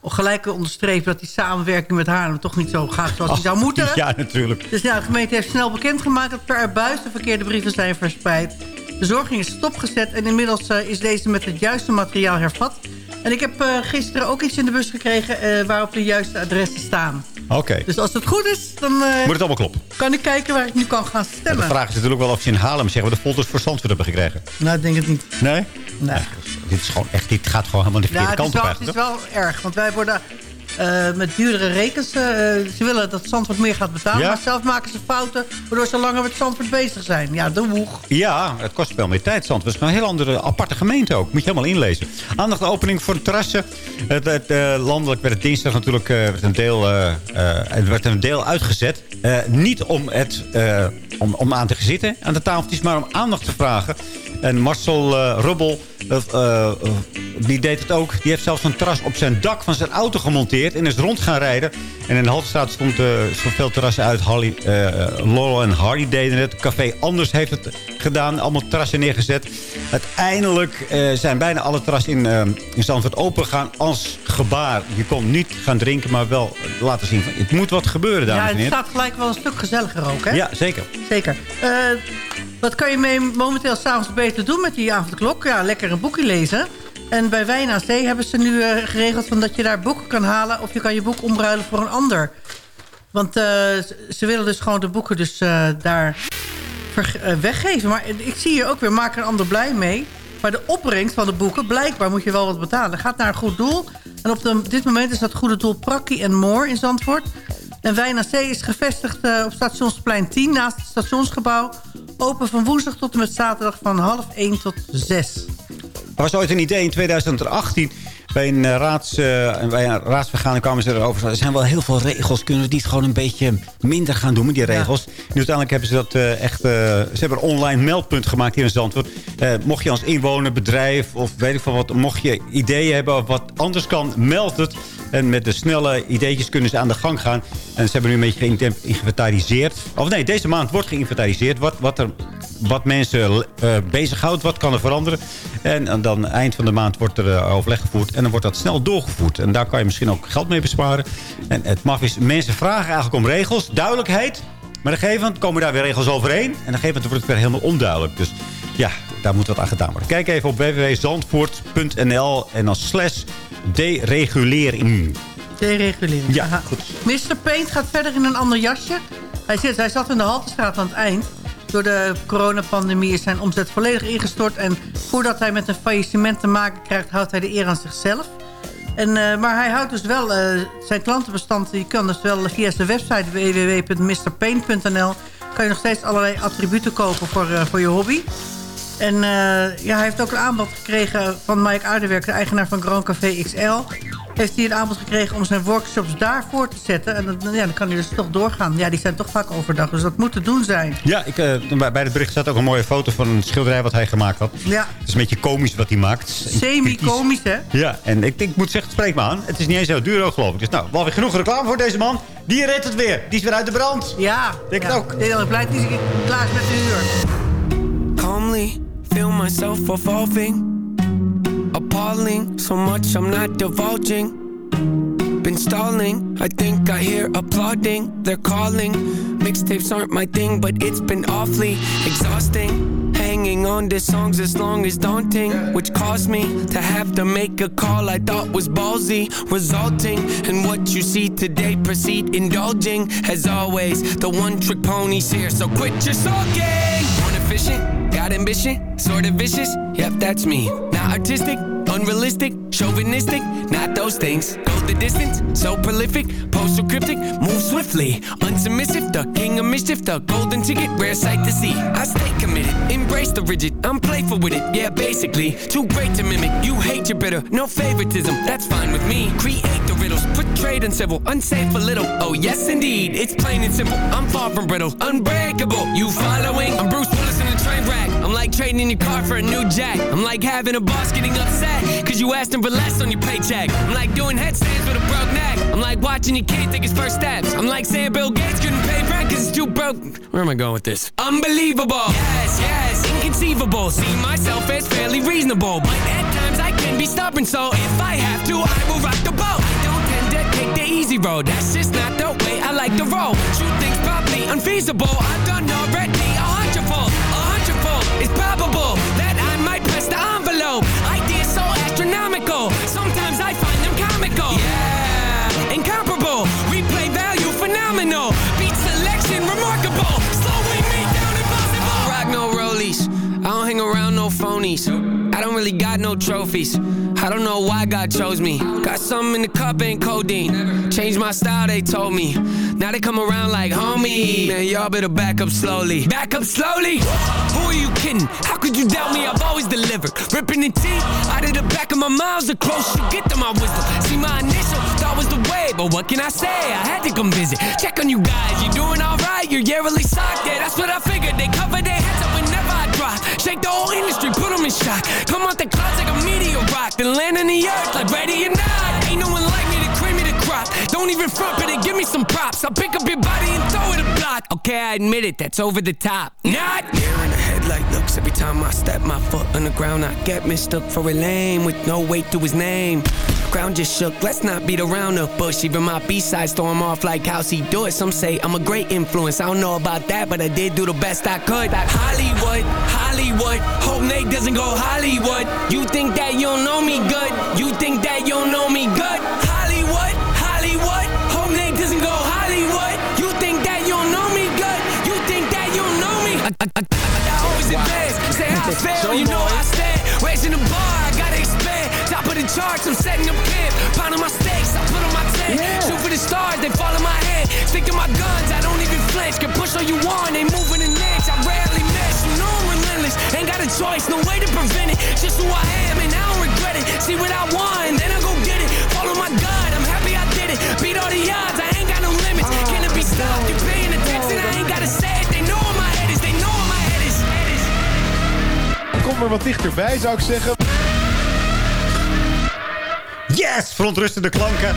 S10: gelijk onderstrepen dat die samenwerking met Haarlem... toch niet zo gaat zoals die zou moeten.
S6: Ja, natuurlijk.
S10: Dus ja, de gemeente heeft snel bekendgemaakt dat per buis de verkeerde brieven zijn verspreid. De zorging is stopgezet en inmiddels eh, is deze met het juiste materiaal hervat. En ik heb eh, gisteren ook iets in de bus gekregen eh, waarop de juiste adressen staan.
S6: Oké.
S10: Dus als het goed is, dan eh,
S6: Moet het allemaal kloppen?
S10: kan ik kijken waar ik nu kan gaan
S6: Ja,
S10: stemmen.
S6: de vraag is natuurlijk wel of ze in Haarlem zeggen... we de folders voor Zandvoort hebben gekregen.
S10: Nou, ik denk het niet.
S6: Nee?
S10: Nee.
S6: Dit, is gewoon echt, dit gaat gewoon helemaal de
S10: Ja,
S6: verkeerde kant op
S10: wel, het is wel erg. Want wij worden eh, met duurdere rekens... eh, ze willen dat Zandvoort meer gaat betalen.
S6: Ja?
S10: Maar zelf maken ze fouten... waardoor ze langer met Zandvoort bezig zijn. Ja, de woeg.
S6: Ja, het kost wel meer tijd. Zand. Het is een heel andere, aparte gemeente ook. Moet je helemaal inlezen. Aandacht de opening voor terrassen. Het, het, eh, landelijk werd het dinsdag natuurlijk werd een deel, het werd een deel uitgezet. Niet om, het, om, om aan te gaan zitten aan de tafeltjes, maar om aandacht te vragen. En Marcel eh, Rubbel, eh, eh, die deed het ook. Die heeft zelfs een terras op zijn dak van zijn auto gemonteerd. En is rond gaan rijden. En in de Haltestraat stond uh, zoveel terrassen uit. Eh, Laurel en Hardy deden het. Café Anders heeft het gedaan. Allemaal terrassen neergezet. Uiteindelijk zijn bijna alle terrassen in, eh, in Zandvoort open gegaan als gebaar. Je kon niet gaan drinken, maar wel laten zien. Van, het moet wat gebeuren, dames
S10: Ja,
S6: en
S10: het
S6: heren.
S10: staat gelijk wel een stuk gezelliger ook, hè?
S6: Ja, zeker.
S10: Zeker. Wat kan je momenteel s'avonds beter doen met die avondklok? Ja, lekker een boekje lezen. En bij Wijn aan Zee hebben ze nu eh, geregeld... Van dat je daar boeken kan halen... of je kan je boek omruilen voor een ander. Want eh, ze- willen dus gewoon de boeken dus, eh, daar weggeven. Maar ik zie hier ook weer, maak een ander blij mee. Maar de opbrengst van de boeken, blijkbaar moet je wel wat betalen. Gaat naar een goed doel. En op de- dit moment is dat goede doel Prakkie en Moor in Zandvoort. En Wijn aan Zee is gevestigd op stationsplein 10 naast het stationsgebouw. Open van woensdag tot en met zaterdag van half 1 tot 6.
S6: Er was ooit een idee in 2018. Bij een, eh, raads, eh, bij een raadsvergadering kwamen ze erover. Er zijn wel heel veel regels. Kunnen we niet gewoon een beetje minder gaan doen met die regels? Nu uiteindelijk hebben ze dat eh, echt... ze hebben een online meldpunt gemaakt hier in Zandvoort. Mocht je als inwoner, bedrijf of weet ik veel wat... mocht je ideeën hebben of wat anders kan, meld het. En met de snelle ideetjes kunnen ze aan de gang gaan. En ze hebben nu een beetje geïnvent- geïnventariseerd. Of nee, deze maand wordt geïnventariseerd. Wat, wat, er, wat mensen bezighoudt, wat kan er veranderen. En, en dan eind van de maand wordt er overleg gevoerd. En dan wordt dat snel doorgevoerd. En daar kan je misschien ook geld mee besparen. En het mag is, mensen vragen eigenlijk om regels, duidelijkheid. Maar op een gegeven moment komen daar weer regels overheen. En op een gegeven moment wordt het weer helemaal onduidelijk. Dus ja, daar moet wat aan gedaan worden. Kijk even op www.zandvoort.nl en dan slash deregulering.
S10: Deregulering.
S6: Ja,
S10: Aha.
S6: goed.
S10: Mr. Paint gaat verder in een ander jasje. Hij, zit, hij zat in de Haltestraat aan het eind. Door de coronapandemie is zijn omzet volledig ingestort. En voordat hij met een faillissement te maken krijgt... houdt hij de eer aan zichzelf. En, eh, maar hij houdt dus wel eh, zijn klantenbestand... je kan dus wel via zijn website www.mrpaint.nl... kan je nog steeds allerlei attributen kopen voor, eh, voor je hobby. En ja, hij heeft ook een aanbod gekregen van Mike Aardewerk... de eigenaar van Grand Café XL. Heeft hij een aanbod gekregen om zijn workshops daar voor te zetten. En dan, ja, dan kan hij dus toch doorgaan. Ja, die zijn toch vaak overdag, dus dat moet te doen zijn.
S6: Ja, ik, eh, bij het bericht staat ook een mooie foto van een schilderij wat hij gemaakt had.
S10: Ja.
S6: Het is een beetje komisch wat hij maakt.
S10: Semi-komisch, hè?
S6: Ja, en ik, ik moet zeggen, het spreekt me aan. Het is niet eens zo duur ook, geloof ik. Dus nou, wel weer genoeg reclame voor deze man. Die redt het weer. Die is weer uit de brand.
S10: Ja.
S6: Denk
S10: ja.
S6: het ook.
S10: Ik ben blij dat hij klaar is met de huur.
S15: calmly feel myself evolving appalling so much i'm not divulging been stalling i think i hear applauding they're calling mixtapes aren't my thing but it's been awfully exhausting hanging on to songs as long as daunting which caused me to have to make a call i thought was ballsy resulting in what you see today proceed indulging as always the one trick pony's here so quit your sulking Born efficient, got ambition, sort of vicious. Yep, that's me. Artistic, unrealistic, chauvinistic, not those things. Go the distance, so prolific, postal cryptic, move swiftly. Unsubmissive, the king of mischief, the golden ticket, rare sight to see. I stay committed, embrace the rigid, I'm playful with it, yeah, basically. Too great to mimic, you hate your bitter, no favoritism, that's fine with me. Create the riddles, portrayed uncivil, unsafe a little. Oh, yes, indeed, it's plain and simple. I'm far from brittle, unbreakable. You following? I'm Bruce Willis train wreck. I'm like trading in your car for a new jack. I'm like having a boss getting upset, cause you asked him for less on your paycheck. I'm like doing headstands with a broke neck. I'm like watching your kid take his first steps. I'm like saying Bill Gates couldn't pay rent cause it's too broke. Where am I going with this? Unbelievable. Yes, yes, inconceivable. See myself as fairly reasonable, but at times I can be stubborn, so if I have to, I will rock the boat. I don't tend to take the easy road. That's just not the way I like to roll. Shoot things probably unfeasible. I've done already a hundredfold. It's probable that I might press the envelope. Ideas so astronomical. Sometimes I find them comical. Yeah, incomparable. Replay value phenomenal. Beat selection remarkable. Slowing me down impossible. I rock no rollies. I don't hang around no phonies. I don't really got no trophies. I don't know why God chose me. Got something in the cup, ain't codeine. Changed my style, they told me. Now they come around like homie. Man, y'all better back up slowly. Back up slowly? Who are you kidding? How could you doubt me? I've always delivered. Ripping the teeth out of the back of my mouth. The closer you get to my wisdom. See, my initial thought was the way, but what can I say? I had to come visit. Check on you guys. You doing alright? You're yearly socked. Yeah, that's what I figured. They cover their heads Shake the whole industry, put them in shock. Come out the clouds like a meteor rock. Then land on the earth like ready or not. Ain't no one Don't even front, but give me some props. I'll pick up your body and throw it a block. Okay, I admit it, that's over the top. Not there in the headlight looks every time I step my foot on the ground. I get mistook for a lame with no weight to his name. Ground just shook, let's not beat around the bush. Even my B-side storm off like how's he do it. Some say I'm a great influence. I don't know about that, but I did do the best I could. Hollywood, Hollywood. Hope Nate doesn't go Hollywood. You think that you know me good? You think that you know me good? Always advance. Say how I feel, you know I stand. Raising the bar, I gotta expand. Top of the charts, I'm setting up camp. Pounding my stakes, I put on my tent. Shoot for the stars, they fall in my hand. Stick to my guns, I don't even flinch. Can push all you want, they moving an inch. I rarely miss, you know I'm relentless. Ain't got a choice, no way to prevent it. Just who I am, and I don't regret it. See what I want, then I go get it. Follow my gut, I'm happy I did it. Beat all the odds, I
S16: wat dichterbij, zou ik zeggen.
S6: Yes, verontrustende klanken.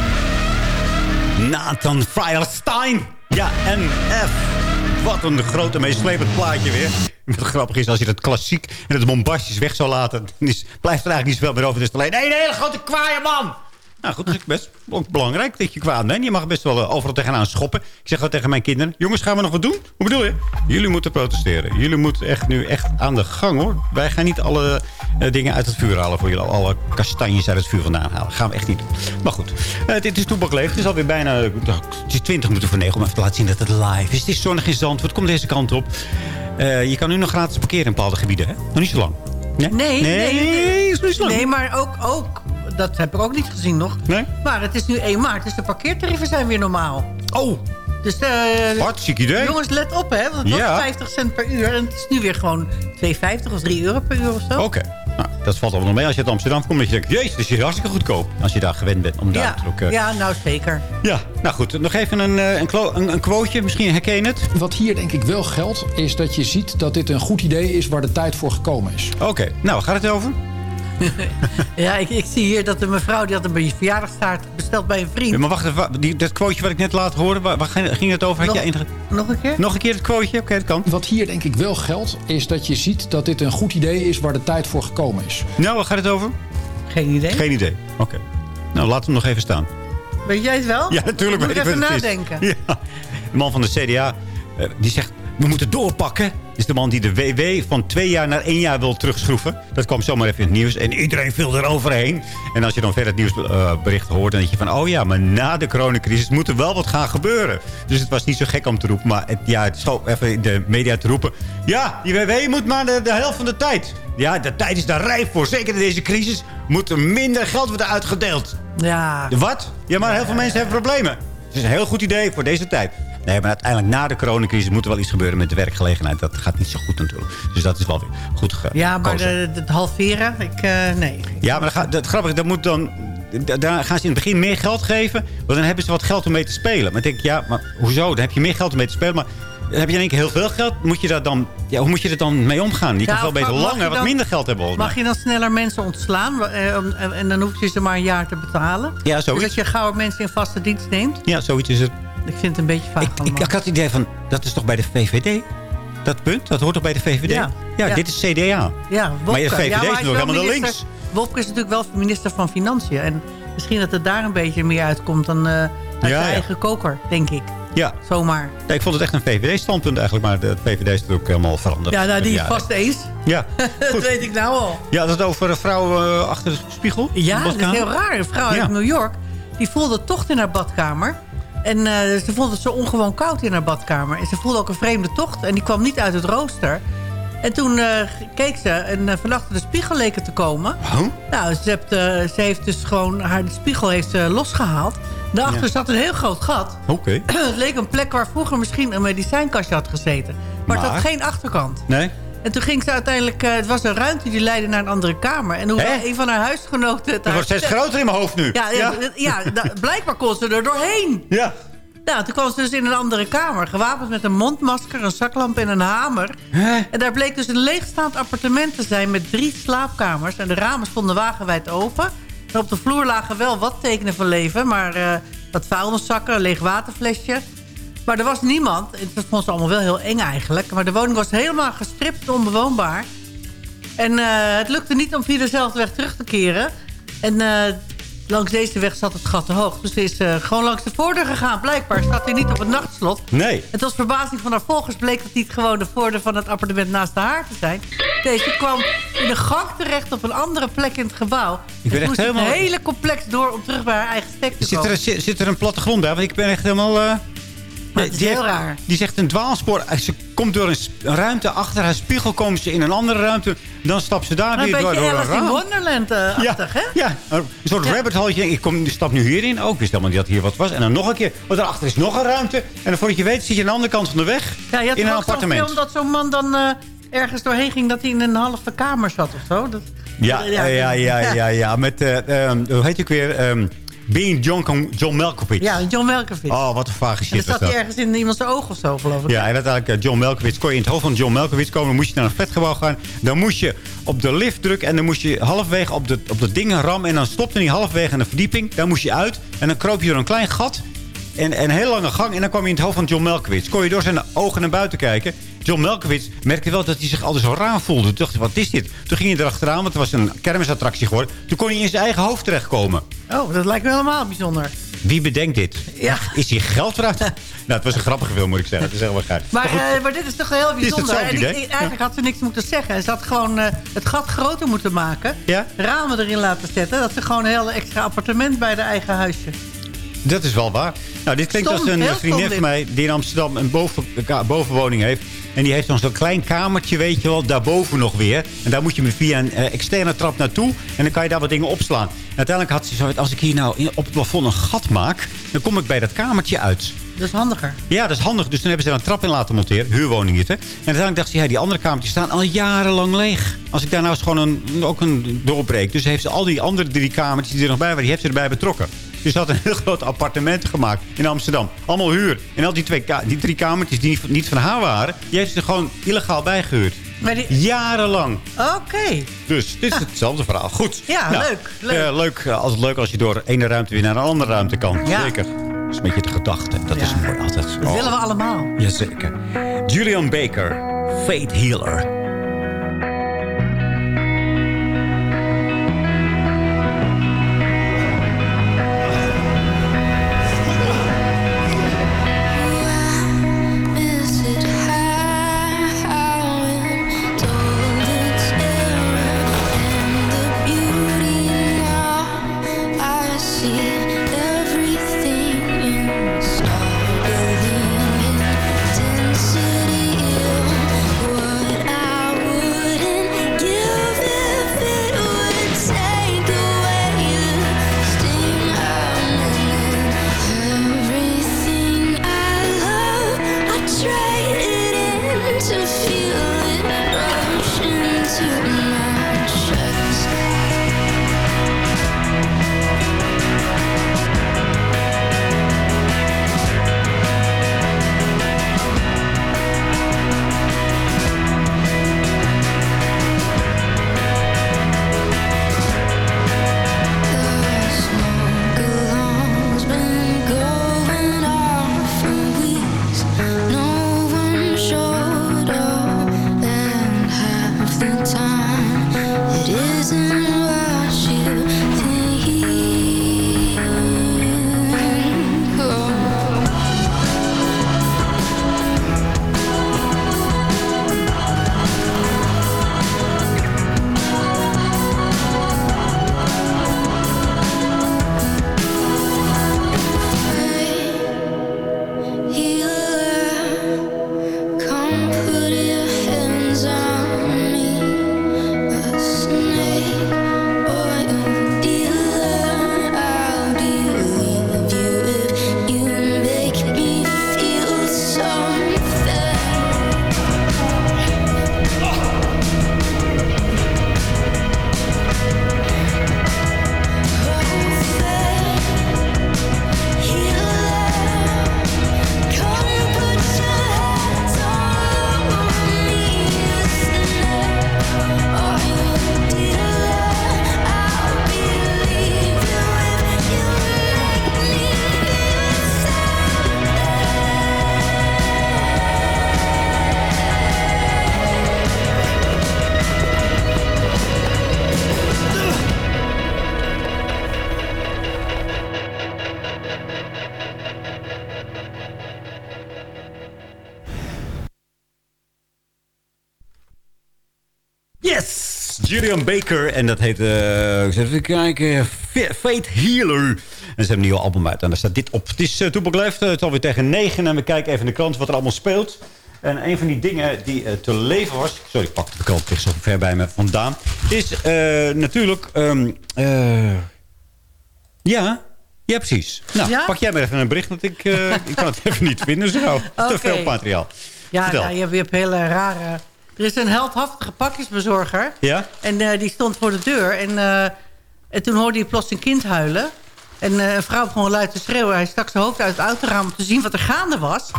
S6: Nathan Fryerstein. Ja, NF. Wat een grote meeslepend plaatje weer. Wat grappig is, als je dat klassiek en het bombastisch weg zou laten... dan blijft er eigenlijk niet zoveel meer over. Is alleen nee, een hele grote kwaaie man. Nou goed, dat is best belangrijk dat je kwaad bent. Je mag best wel eh, overal tegenaan schoppen. Ik zeg wel tegen mijn kinderen... jongens, gaan we nog wat doen? Hoe bedoel je? Jullie moeten protesteren. Jullie moeten echt nu echt aan de gang, hoor. Wij gaan niet alle eh, dingen uit het vuur halen voor jullie. Alle kastanjes uit het vuur vandaan halen. gaan we echt niet doen. Maar goed, eh, dit is Toepak Leef. Het is alweer bijna het is 20 minuten voor 9 om even te laten zien dat het live is. Het is zonnig in Zandvoort. Kom deze kant op. Je kan nu nog gratis parkeren in bepaalde gebieden, hè? Nog niet zo lang. Nee?
S10: Nee, nee, nee, nee.
S6: is niet zo lang.
S10: Nee, maar ook, ook, dat heb ik ook niet gezien nog.
S6: Nee?
S10: Maar het is nu 1 maart, dus de parkeertarieven zijn weer normaal.
S6: Oh,
S10: Dus eh
S6: hartstikke idee.
S10: jongens, let op hè, want het was
S6: Ja.
S10: 50 cent per uur. En het is nu weer gewoon 2,50 of 3 euro per uur of zo.
S6: Oké. Nou, dat valt allemaal nog mee als je uit Amsterdam komt. Dat je denkt, jezus, dat is hier hartstikke goedkoop. Als je daar gewend bent om daar
S10: Ja,
S6: te ook... eh,
S10: ja, nou zeker.
S6: Ja, nou goed. Nog even een, eh, een, een, een quoteje. Misschien herken je het.
S17: Wat hier denk ik wel geldt, is dat je ziet dat dit een goed idee is waar de tijd voor gekomen is.
S6: Oké, nou, waar gaat het over?
S10: Ja, ik, ik zie hier dat de mevrouw die had een verjaardagstaart besteld bij een vriend.
S6: Ja, maar wacht even. Die, dat quoteje wat ik net laat horen, waar, waar ging het over? Had
S10: Nog-
S6: je enige...
S10: Nog een keer?
S6: Nog een keer het quoteje? Oké, dat kan.
S17: Wat hier denk ik wel geldt, is dat je ziet dat dit een goed idee is waar de tijd voor gekomen is.
S6: Nou, waar gaat het over?
S10: Geen idee.
S6: Geen idee. Oké. Nou, laat hem nog even staan.
S10: Weet jij het wel?
S6: Ja, natuurlijk
S10: Moet
S6: weet ik
S10: ik even
S6: wat het
S10: nadenken.
S6: Ja. De man van de CDA, eh, die zegt... We moeten doorpakken. Is de man die de WW van twee jaar naar één jaar wil terugschroeven. Dat kwam zomaar even in het nieuws. En iedereen viel eroverheen. En als je dan verder het nieuwsbericht hoort... dan denk je van... Oh ja, maar na de coronacrisis moet er wel wat gaan gebeuren. Dus het was niet zo gek om te roepen. Maar het, ja, het is gewoon even in de media te roepen. Ja, die WW moet maar de, de helft van de tijd. Ja, de tijd is daar rijp voor. Zeker in deze crisis moet er minder geld worden uitgedeeld.
S10: Ja.
S6: Wat? Ja, maar heel veel mensen hebben problemen. Het is een heel goed idee voor deze tijd. Nee, maar uiteindelijk na de coronacrisis moet er wel iets gebeuren met de werkgelegenheid. Dat gaat niet zo goed natuurlijk. Dus dat is wel weer goed gekozen.
S10: Ja, maar het halveren, ik, eh, nee.
S6: Ja, maar gaat, dat grappige, dat moet dan... da- Daar gaan ze in het begin meer geld geven. Want dan hebben ze wat geld om mee te spelen. Maar dan denk ik, ja, maar hoezo? Dan heb je meer geld om mee te spelen. Maar dan heb je in één keer heel veel geld. Moet je daar dan, ja, hoe moet je er dan mee omgaan? Je
S10: Ja,
S6: kan veel beter langer wat minder geld hebben.
S10: Mag je dan sneller mensen ontslaan? eh, en- dan hoef je ze maar een jaar te betalen?
S6: Ja,
S10: Dus
S6: zoiets.
S10: dat je gauw mensen in vaste dienst neemt?
S6: Ja, zoiets is het.
S10: Ik vind het een beetje vaag
S6: Ik,
S10: allemaal.
S6: ik had het idee van, dat is toch bij de VVD? Dat punt, dat hoort toch bij de VVD?
S10: Ja.
S6: ja,
S10: Ja.
S6: dit is CDA.
S10: Ja, Wopke.
S6: Maar je VVD
S10: Ja,
S6: is nog helemaal naar links.
S10: Wopke is natuurlijk wel minister van Financiën. En misschien dat het daar een beetje meer uitkomt dan eh uit
S6: Ja,
S10: zijn eigen koker, denk ik.
S6: Ja.
S10: Zomaar.
S6: Ja, ik vond het echt een VVD-standpunt eigenlijk. Maar de VVD is natuurlijk helemaal veranderd.
S10: Ja, nou, die
S6: Ja,
S10: vast eens.
S6: Ja,
S10: dat weet ik nou al.
S6: ja dat over een vrouw eh, achter de spiegel?
S10: Ja, dat is heel raar. Een vrouw
S6: Ja.
S10: uit New York, die voelde tocht in haar badkamer. En eh, ze vond het zo ongewoon koud in haar badkamer. En ze voelde ook een vreemde tocht. En die kwam niet uit het rooster. En toen eh, keek ze en uh, van achter de spiegel leek het te komen. Nou, ze heeft, ze heeft dus gewoon haar de spiegel heeft, losgehaald. Daarachter
S6: Ja.
S10: zat een heel groot gat.
S6: Oké.
S10: het leek een plek waar vroeger misschien een medicijnkastje had gezeten. Maar, het
S6: Maar?
S10: had geen achterkant.
S6: Nee?
S10: En toen ging ze uiteindelijk... eh, het was een ruimte die leidde naar een andere kamer. En hoewel
S6: Hè?
S10: een van haar huisgenoten... Het
S6: wordt steeds groter in mijn hoofd nu.
S10: Ja, ja. ja blijkbaar kon ze er doorheen.
S6: Ja.
S10: Nou, toen kwam ze dus in een andere kamer. Gewapend met een mondmasker, een zaklamp en een hamer. En daar bleek dus een leegstaand appartement te zijn... met drie slaapkamers. En de ramen stonden wagenwijd open. En op de vloer lagen wel wat tekenen van leven. Maar eh, wat vuilniszakken, een leeg waterflesje. Maar er was niemand. Dat vond ze allemaal wel heel eng eigenlijk. Maar de woning was helemaal gestript onbewoonbaar. En eh, het lukte niet om via dezelfde weg terug te keren. En eh, langs deze weg zat het gat te hoog. Dus ze is eh, gewoon langs de voordeur gegaan. Blijkbaar staat hij niet op het nachtslot.
S6: Nee.
S10: En tot verbazing van haar volgers bleek dat niet gewoon de voordeur van het appartement naast haar te zijn. Deze kwam in een gang terecht op een andere plek in het gebouw.
S6: Ik ben
S10: en
S6: echt
S10: moest
S6: helemaal-
S10: het hele complex door om terug bij haar eigen stek te
S6: Zit
S10: komen.
S6: er, zit, zit er een plattegrond daar? Want ik ben echt helemaal...
S10: is
S6: die
S10: heel
S6: heeft-
S10: raar.
S6: Die zegt een dwaalspoor. Eh, Ze komt door een, ruimte achter haar spiegel. Komen ze in een andere ruimte. Dan stapt ze daar weer door.
S10: beetje
S6: door een
S10: Alice in
S6: raam.
S10: Wonderland-achtig, hè?
S6: Ja, een soort rabbit hole. Ik kom, ik stap nu hierin. Ook wist helemaal niet dat hier wat was. En dan nog een keer. Want daarachter is nog een ruimte. En dan voordat je weet zit je aan de andere kant van de weg.
S10: Ja, je had
S6: in een appartement.
S10: film dat zo'n man dan eh, ergens doorheen ging... dat hij in een halve kamer zat of zo. Dat,
S6: Ja, ja, ja, ja, ja, ja. Met, eh, ehm, hoe heet je ook weer? Ehm Being John, John Malkovich.
S10: Ja, John Malkovich.
S6: Oh, wat een vage
S10: en
S6: shit
S10: dan
S6: was
S10: zat hij
S6: dat.
S10: ergens in iemands oog of zo, geloof ik.
S6: Ja, en uiteindelijk eh, John Malkovich. Kon je in het hoofd van John Malkovich komen. Dan moest je naar een vetgebouw gaan. Dan moest je op de lift drukken. En dan moest je halverwege op de, op de dingen rammen. En dan stopte hij halverwege in de verdieping. Daar moest je uit. En dan kroop je door een klein gat. En, en een hele lange gang. En dan kwam je in het hoofd van John Malkovich. Kon je door zijn ogen naar buiten kijken. John Malkovich merkte wel dat hij zich altijd zo raar voelde. Toen dacht hij, wat is dit? Toen ging hij erachteraan, want het was een kermisattractie geworden. Toen kon hij in zijn eigen hoofd terechtkomen.
S10: Oh, dat lijkt me helemaal bijzonder.
S6: Wie bedenkt dit?
S10: Ja.
S6: Is hij geld vooruit? nou, het was een grappige film, moet ik zeggen. Het is helemaal gek.
S10: Maar,
S6: goed.
S10: eh, maar dit is toch heel bijzonder.
S6: zo'n
S10: En ik-
S6: idee?
S10: ik- eigenlijk had ze niks moeten zeggen. Ze had gewoon eh, het gat groter moeten maken.
S6: Ja?
S10: Ramen erin laten zetten. Dat ze gewoon een heel extra appartement bij haar eigen huisje.
S6: Dat is wel waar. Nou, dit klinkt
S10: Stom,
S6: als een vriendin van mij... die in Amsterdam een boven, bovenwoning heeft. En die heeft dan zo'n klein kamertje, weet je wel, daarboven nog weer. En daar moet je via een eh, externe trap naartoe. En dan kan je daar wat dingen opslaan. En uiteindelijk had ze zo... als ik hier nou in- op het plafond een gat maak... dan kom ik bij dat kamertje uit.
S10: Dat is handiger.
S6: Ja, dat is handig. Dus toen hebben ze er een trap in laten monteren. Huurwoning dit, hè. En uiteindelijk dacht ze, ja, die andere kamertjes staan al jarenlang leeg. Als ik daar nou eens gewoon een, ook een doorbreek. Dus heeft ze al die andere drie kamertjes die er nog bij waren... die heeft ze erbij betrokken. Dus ze had een heel groot appartement gemaakt in Amsterdam. Allemaal huur. En al die, twee die drie kamertjes die niet- niet van haar waren... die heeft ze gewoon illegaal bijgehuurd.
S10: Maar die...
S6: Jarenlang.
S10: Oké.
S6: Dus dit is hetzelfde verhaal. Goed.
S10: Ja,
S6: Nou,
S10: leuk, leuk.
S6: eh, leuk. eh, altijd leuk als je door ene ruimte weer naar een andere ruimte kan.
S10: Ja.
S6: Zeker. Dat is een beetje de gedachte. Dat is mooi altijd.
S10: Dat willen we allemaal.
S6: Jazeker. Julian Baker, Fate Healer. Gillian Baker. En dat heet, eens even kijken, Fa- Fate Healer. En ze hebben een nieuw album uit. En daar staat dit op. Het is uh, Toepak. Het is alweer tegen negen. En we kijken even in de krant wat er allemaal speelt. En een van die dingen die te leven was... Sorry, ik pak de krant zo ver bij me vandaan. Is natuurlijk... ehm, eh, ja, ja, precies. Nou,
S10: Ja?
S6: pak jij maar even een bericht. Want ik, ik kan het even niet vinden zo. Te veel materiaal.
S10: Ja, hebt, je hebt hele rare... Er is een heldhaftige pakjesbezorger.
S6: Ja?
S10: En eh, die stond voor de deur. En, eh, en toen hoorde hij plots een kind huilen. En eh, een vrouw begon luid te schreeuwen. Hij stak zijn hoofd uit het autoraam om te zien wat er gaande was.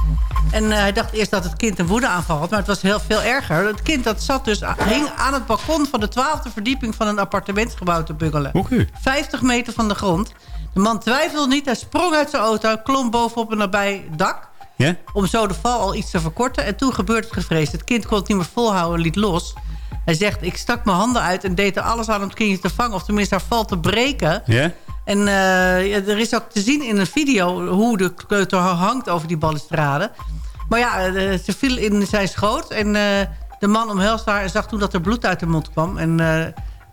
S10: En hij dacht eerst dat het kind een woedeaanval had. Maar het was heel veel erger. Het kind dat zat dus, hing aan het balkon van de twaalfde verdieping... van een appartementsgebouw te buggelen.
S6: Oké.
S10: 50 meter van de grond. De man twijfelde niet. Hij sprong uit zijn auto, klom bovenop een nabij dak
S6: Ja?
S10: om zo de val al iets te verkorten. En toen gebeurde het gevreesd. Het kind kon het niet meer volhouden en liet los. Hij zegt, ik stak mijn handen uit en deed er alles aan om het kindje te vangen... of tenminste haar val te breken.
S6: Ja?
S10: En eh, ja, er is ook te zien in een video hoe de kleuter hangt over die balustrade. Maar ja, eh, ze viel in zijn schoot en eh, de man omhelsde haar... en zag toen dat er bloed uit de mond kwam. En,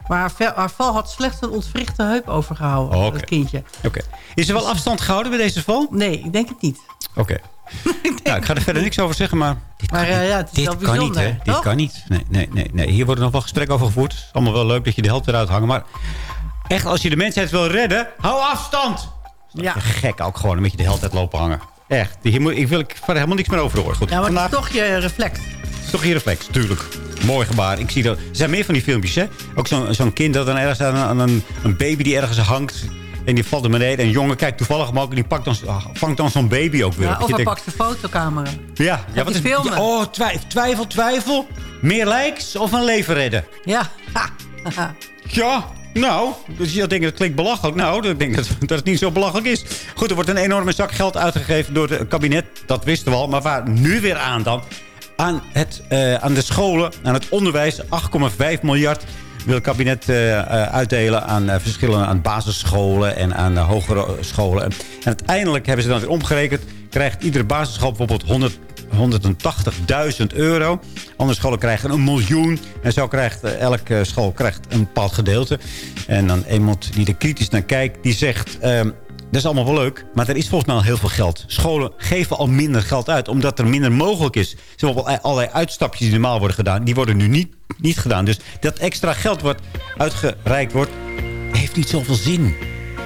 S10: maar haar, haar val had slechts een ontwrichte heup overgehouden,
S6: Oh,
S10: het kindje.
S6: Oké. Is er wel afstand gehouden bij deze val?
S10: Nee, ik denk het niet.
S6: Oké. ik ga er verder niks over zeggen, maar... Dit
S10: Maar
S6: kan,
S10: eh, ja,
S6: dit kan niet, hè? Dit kan niet. Nee, nee, nee, nee. Hier worden nog wel gesprekken over gevoerd. Het is allemaal wel leuk dat je de helft eruit hangen. Maar echt, als je de mensheid wil redden, hou afstand!
S10: Ja.
S6: Gek ook gewoon, een beetje de helft uit lopen hangen. Echt. Hier moet, ik wil ik verder helemaal niks meer over horen. Goed,
S10: Ja, maar
S6: vandaag
S10: toch je reflex.
S6: toch je reflex, tuurlijk. Mooi gebaar. Ik zie dat. Er zijn meer van die filmpjes, hè? Ook zo'n zo'n kind dat dan ergens aan, aan een, een baby die ergens hangt. En die valt naar beneden. En een jongen kijkt toevallig omhoog. En die pakt dan, ah, vangt dan zo'n baby ook weer
S10: Ja,
S6: op.
S10: of hij pakt de fotocamera.
S6: ja, ja, wat is
S10: filmen.
S6: ja, Oh, twijfel, twijfel, twijfel. Meer likes of een leven redden?
S10: Ja.
S6: Ja, nou, dus je denkt dat klinkt belachelijk. Nou, ik denk dat, dat het niet zo belachelijk is. Goed, er wordt een enorme zak geld uitgegeven door het kabinet. Dat wisten we al. Maar waar nu weer aan dan? Aan, het, eh, aan de scholen, aan het onderwijs. 8,5 miljard wil het kabinet eh, eh, uitdelen aan uh, verschillende aan basisscholen en aan hogere scholen. En uiteindelijk hebben ze dan weer omgerekend. Krijgt iedere basisschool bijvoorbeeld 100 180.000 euro. Andere scholen krijgen een miljoen. En zo krijgt elke school krijgt een bepaald gedeelte. En dan iemand die er kritisch naar kijkt, die zegt... Uh, dat is allemaal wel leuk, maar er is volgens mij al heel veel geld. Scholen geven al minder geld uit, omdat er minder mogelijk is. Ze hebben al allerlei uitstapjes die normaal worden gedaan. Die worden nu niet, niet gedaan. Dus dat extra geld wat uitgereikt wordt, heeft niet zoveel zin.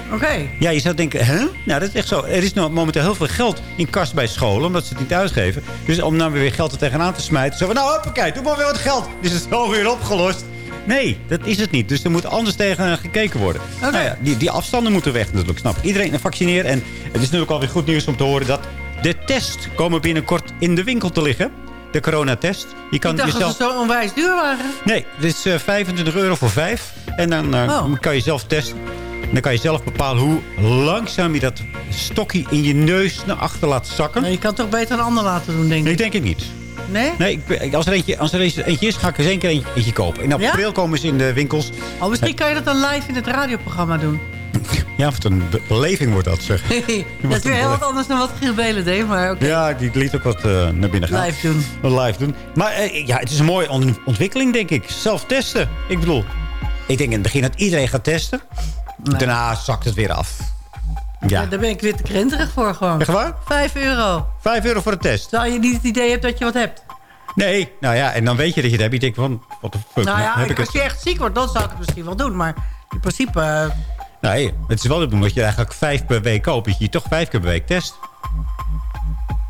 S10: Oké. Okay.
S6: Ja, je zou denken, hè? Nou, dat is echt zo. Er is nou momenteel heel veel geld in kast bij scholen, omdat ze het niet uitgeven. Dus om nou weer geld er tegenaan te smijten. Zo van, nou, hoppakee, doe maar weer wat geld. Dus het is alweer opgelost. Nee, dat is het niet. Dus er moet anders tegen gekeken worden. Okay. Nou ja, die, die afstanden moeten weg natuurlijk, snap ik. Iedereen vaccineren. En het is natuurlijk alweer goed nieuws om te horen dat de test komen binnenkort in de winkel te liggen. De coronatest.
S10: Je kan ik dacht jezelf... dat ze zo onwijs duur waren.
S6: Nee, het is uh, 25 euro voor vijf. En dan uh, oh. kan je zelf testen. En dan kan je zelf bepalen hoe langzaam je dat stokje in je neus naar achter laat zakken.
S10: Nee, je kan het toch beter een ander laten doen, denk ik.
S6: Nee, denk ik niet.
S10: Nee?
S6: Nee, ik, als, er eentje, als er eentje is, ga ik er zeker eentje, eentje kopen. In april ja? komen ze in de winkels.
S10: Oh, misschien kan je dat dan live in het radioprogramma doen.
S6: Ja, het een beleving wordt dat, zeg.
S10: dat is weer heel wat anders dan wat Giel Belen deed, maar. Okay.
S6: Ja, die liet ook wat uh, naar binnen gaan.
S10: Live doen.
S6: Live doen. Maar uh, ja, het is een mooie on ontwikkeling, denk ik. Zelf testen. Ik bedoel, ik denk in het begin dat iedereen gaat testen. Nee. Daarna zakt het weer af.
S10: Ja. daar ben ik weer te krenterig voor gewoon.
S6: Echt waar?
S10: Vijf euro.
S6: Vijf euro voor de test.
S10: Terwijl je niet het idee hebt dat je wat hebt.
S6: Nee, nou ja, en dan weet je dat je het hebt. Je denkt van, wat de fuck,
S10: nou ja,
S6: heb ik
S10: als
S6: het?
S10: je echt ziek wordt, dan zou ik het misschien wel doen. Maar in principe... Uh...
S6: Nee, het is wel de bedoeling dat je eigenlijk vijf per week koopt. Dat je je toch vijf keer per week test.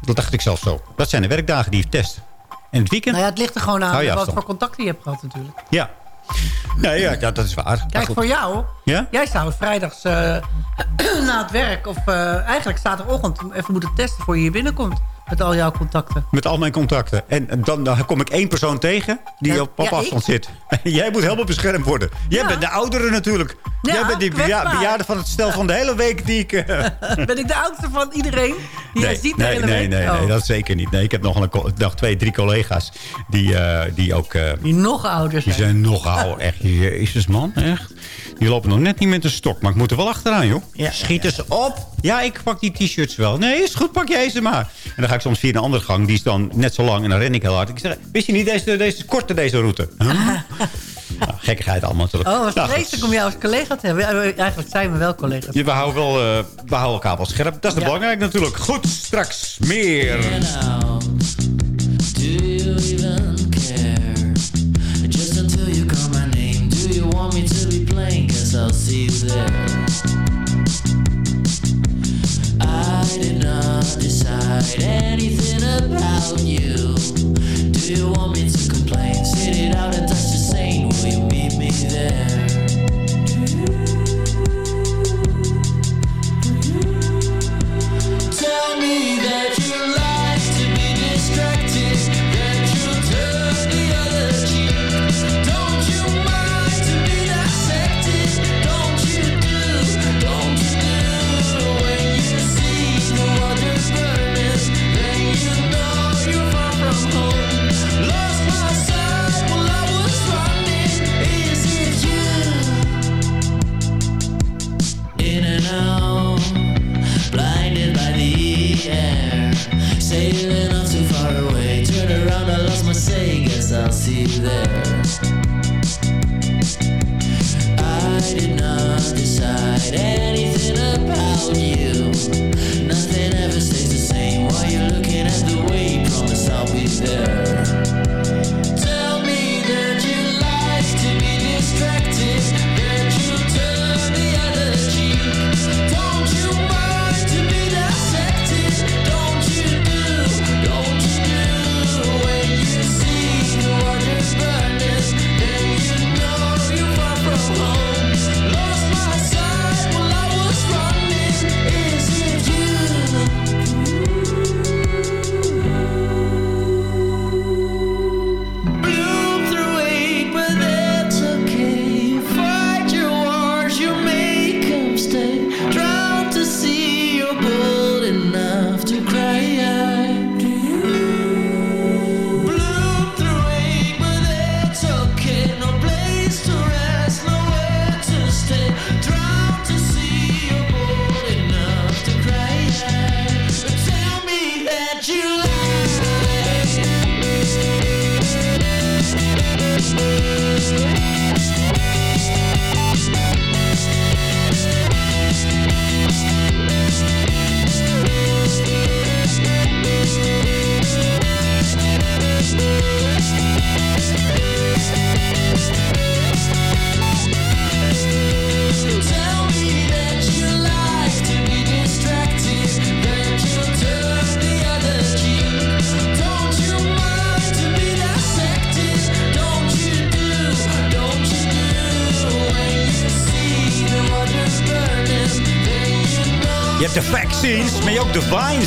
S6: Dat dacht ik zelf zo. Dat zijn de werkdagen die je test. En het weekend...
S10: Nou ja, het ligt er gewoon aan wat voor contacten je hebt gehad natuurlijk.
S6: Ja. Nee, ja, ja dat is waar.
S10: Kijk, voor jou...
S6: Ja?
S10: Jij zou vrijdags uh, na het werk... of uh, eigenlijk zaterdagochtend even moeten testen voor je hier binnenkomt. Met al jouw contacten.
S6: Met al mijn contacten. En dan, dan kom ik één persoon tegen die ja, op, op ja, afstand ik? zit. Jij moet helemaal beschermd worden. Jij ja. bent de oudere natuurlijk.
S10: Ja,
S6: Jij bent die beja bejaarde van het stel van de hele week die ik... Uh...
S10: ben ik de oudste van iedereen die
S6: nee,
S10: ziet de
S6: nee,
S10: hele
S6: nee,
S10: week?
S6: Nee,
S10: oh.
S6: nee, dat zeker niet. Nee, ik heb nog, een, nog twee, drie collega's die, uh, die ook... Uh,
S10: die nog ouder zijn.
S6: Die zijn nog ouder. Echt, jezus man, echt. Die lopen nog net niet met een stok. Maar ik moet er wel achteraan, joh.
S10: Ja,
S6: Schiet eens op. Ja, ik pak die t-shirts wel. Nee, is goed, pak jij ze maar. En dan ga ik soms via een andere gang. Die is dan net zo lang en dan ren ik heel hard. Ik zeg, wist je niet, deze, deze is korter, deze route. Huh? Nou, gekkigheid allemaal natuurlijk.
S10: Oh, wat
S6: Nou,
S10: vreselijk om jou als collega te hebben. Eh, Eigenlijk zijn we wel collega's.
S6: Ja, we houden, wel, eh, we houden elkaar wel scherp. Dat is
S10: Ja.
S6: belangrijk natuurlijk. Goed, straks meer.
S5: Do you even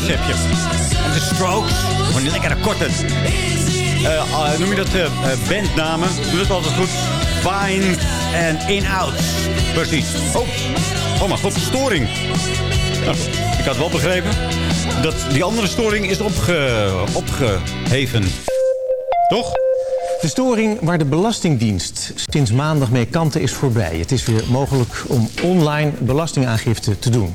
S6: heb je. En de strokes. Van die lekkere korte... eh, noem je dat eh, bandnamen? Doe dat altijd goed. Vine en In-Out. Precies. Oh, oh maar god, storing. Nou, ik had wel begrepen dat die andere storing is opge, opgeheven. Toch?
S11: De storing waar de Belastingdienst sinds maandag mee kanten is voorbij. Het is weer mogelijk om online belastingaangifte te doen.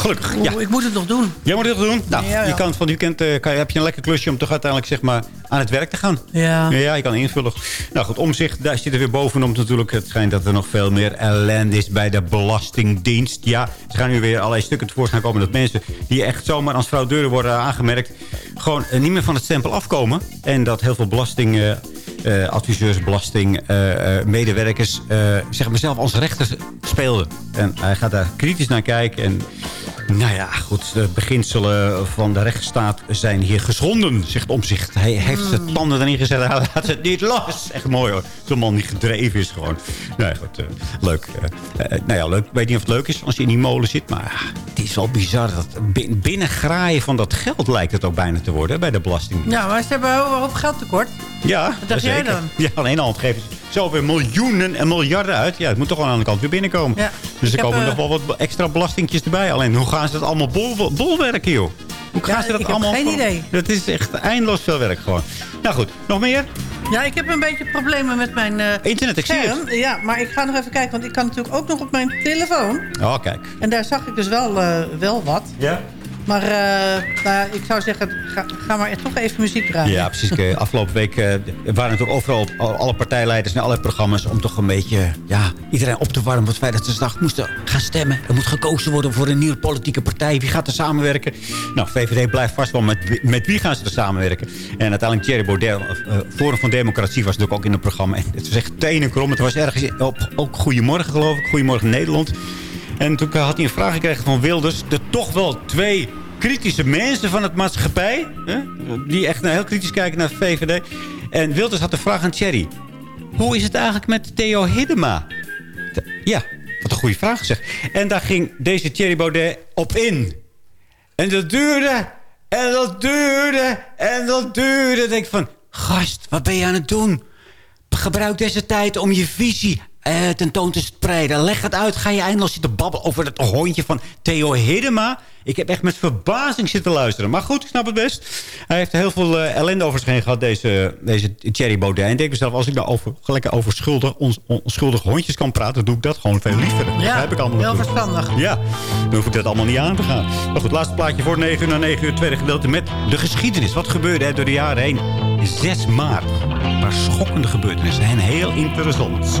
S6: Gelukkig, ja.
S10: Ik moet het nog doen.
S6: Jij moet dit doen? Nou,
S10: Ja, ja.
S6: je kan van het weekend eh, kan, heb je een lekker klusje om toch uiteindelijk zeg maar, aan het werk te gaan.
S10: Ja.
S6: Ja, je kan invullen. Nou goed, omzicht, daar zit er weer bovenop natuurlijk. Het schijnt dat er nog veel meer ellende is bij de Belastingdienst. Ja, ze gaan nu weer allerlei stukken tevoorschijn komen... dat mensen die echt zomaar als fraudeuren worden aangemerkt... gewoon eh, niet meer van het stempel afkomen. En dat heel veel belastingadviseurs, belastingmedewerkers... zeg maar zelf als rechter speelden. En hij gaat daar kritisch naar kijken... En nou ja, goed, de beginselen van de rechtsstaat zijn hier geschonden, zegt Omzicht. Hij heeft zijn tanden erin gezet, hij laat het niet los. Echt mooi hoor, zo'n man die gedreven is gewoon. Nee, goed, eh, leuk. Eh, eh, nou ja, leuk. Ik weet niet of het leuk is als je in die molen zit, maar het is wel bizar. Dat bin- binnengraaien van dat geld lijkt het ook bijna te worden bij de belasting.
S10: Ja, maar ze hebben een hoop geld tekort.
S6: Ja,
S10: Wat dacht jij dan?
S6: Ja, aan de ene hand geven ze zoveel miljoenen en miljarden uit. Ja, het moet toch wel aan de kant weer binnenkomen.
S10: Ja.
S6: Dus er komen nog wel wat extra belastingjes erbij. Alleen, hoe gaan ze dat allemaal bol, bolwerken, joh? Hoe gaan
S10: Ja,
S6: ze dat
S10: ik heb
S6: allemaal...
S10: geen
S6: van-
S10: idee.
S6: Dat is echt eindeloos veel werk gewoon. Nou goed, nog meer?
S10: Ja, ik heb een beetje problemen met mijn eh,
S6: Internet, ik zie het.
S10: Ja, maar ik ga nog even kijken, want ik kan natuurlijk ook nog op mijn telefoon.
S6: Oh, kijk.
S10: En daar zag ik dus wel, eh, wel wat.
S6: Ja?
S10: Maar eh, nou ik zou zeggen, ga, ga maar toch even muziek draaien.
S6: Ja, precies. Afgelopen week eh, waren natuurlijk overal al- alle partijleiders en alle programma's... om toch een beetje ja, iedereen op te warmen... het feit dat ze straks moesten gaan stemmen. Er moet gekozen worden voor een nieuwe politieke partij. Wie gaat er samenwerken? Nou, VVD blijft vast wel met, wie- met wie gaan ze er samenwerken. En uiteindelijk Thierry Baudet, eh, Forum van Democratie... was natuurlijk ook in het programma. En het was echt tenen krom. Het was ergens op, ook Goedemorgen, geloof ik. Goedemorgen Nederland. En toen had hij een vraag gekregen van Wilders... de toch wel twee kritische mensen van het maatschappij... Hè, die echt nou heel kritisch kijken naar VVD. En Wilders had de vraag aan Thierry... hoe is het eigenlijk met Theo Hiddema? Ja, wat een goede vraag zeg. En daar ging deze Thierry Baudet op in. En dat duurde, en dat duurde, en dat duurde. Dan denk ik van, gast, wat ben je aan het doen? Gebruik deze tijd om je visie eh, tentoon te spreiden. Leg het uit. Ga je eindeloos zitten babbelen over het hondje van Theo Hiddema. Ik heb echt met verbazing zitten luisteren. Maar goed, ik snap het best. Hij heeft heel veel eh, ellende over zich heen gehad, deze, deze Thierry Baudet. En ik denk mezelf, als ik nou over, lekker over schuldig, ons, onschuldige hondjes kan praten... doe ik dat gewoon veel liever. Dat
S10: Ja,
S6: begrijp ik allemaal
S10: heel verstandig.
S6: Ja, dan hoef ik dat allemaal niet aan te gaan. Maar goed, laatste plaatje voor 9 uur naar 9 uur. Tweede gedeelte met de geschiedenis. Wat gebeurde er door de jaren heen? 6 maart. Maar schokkende gebeurtenissen. En heel interessant.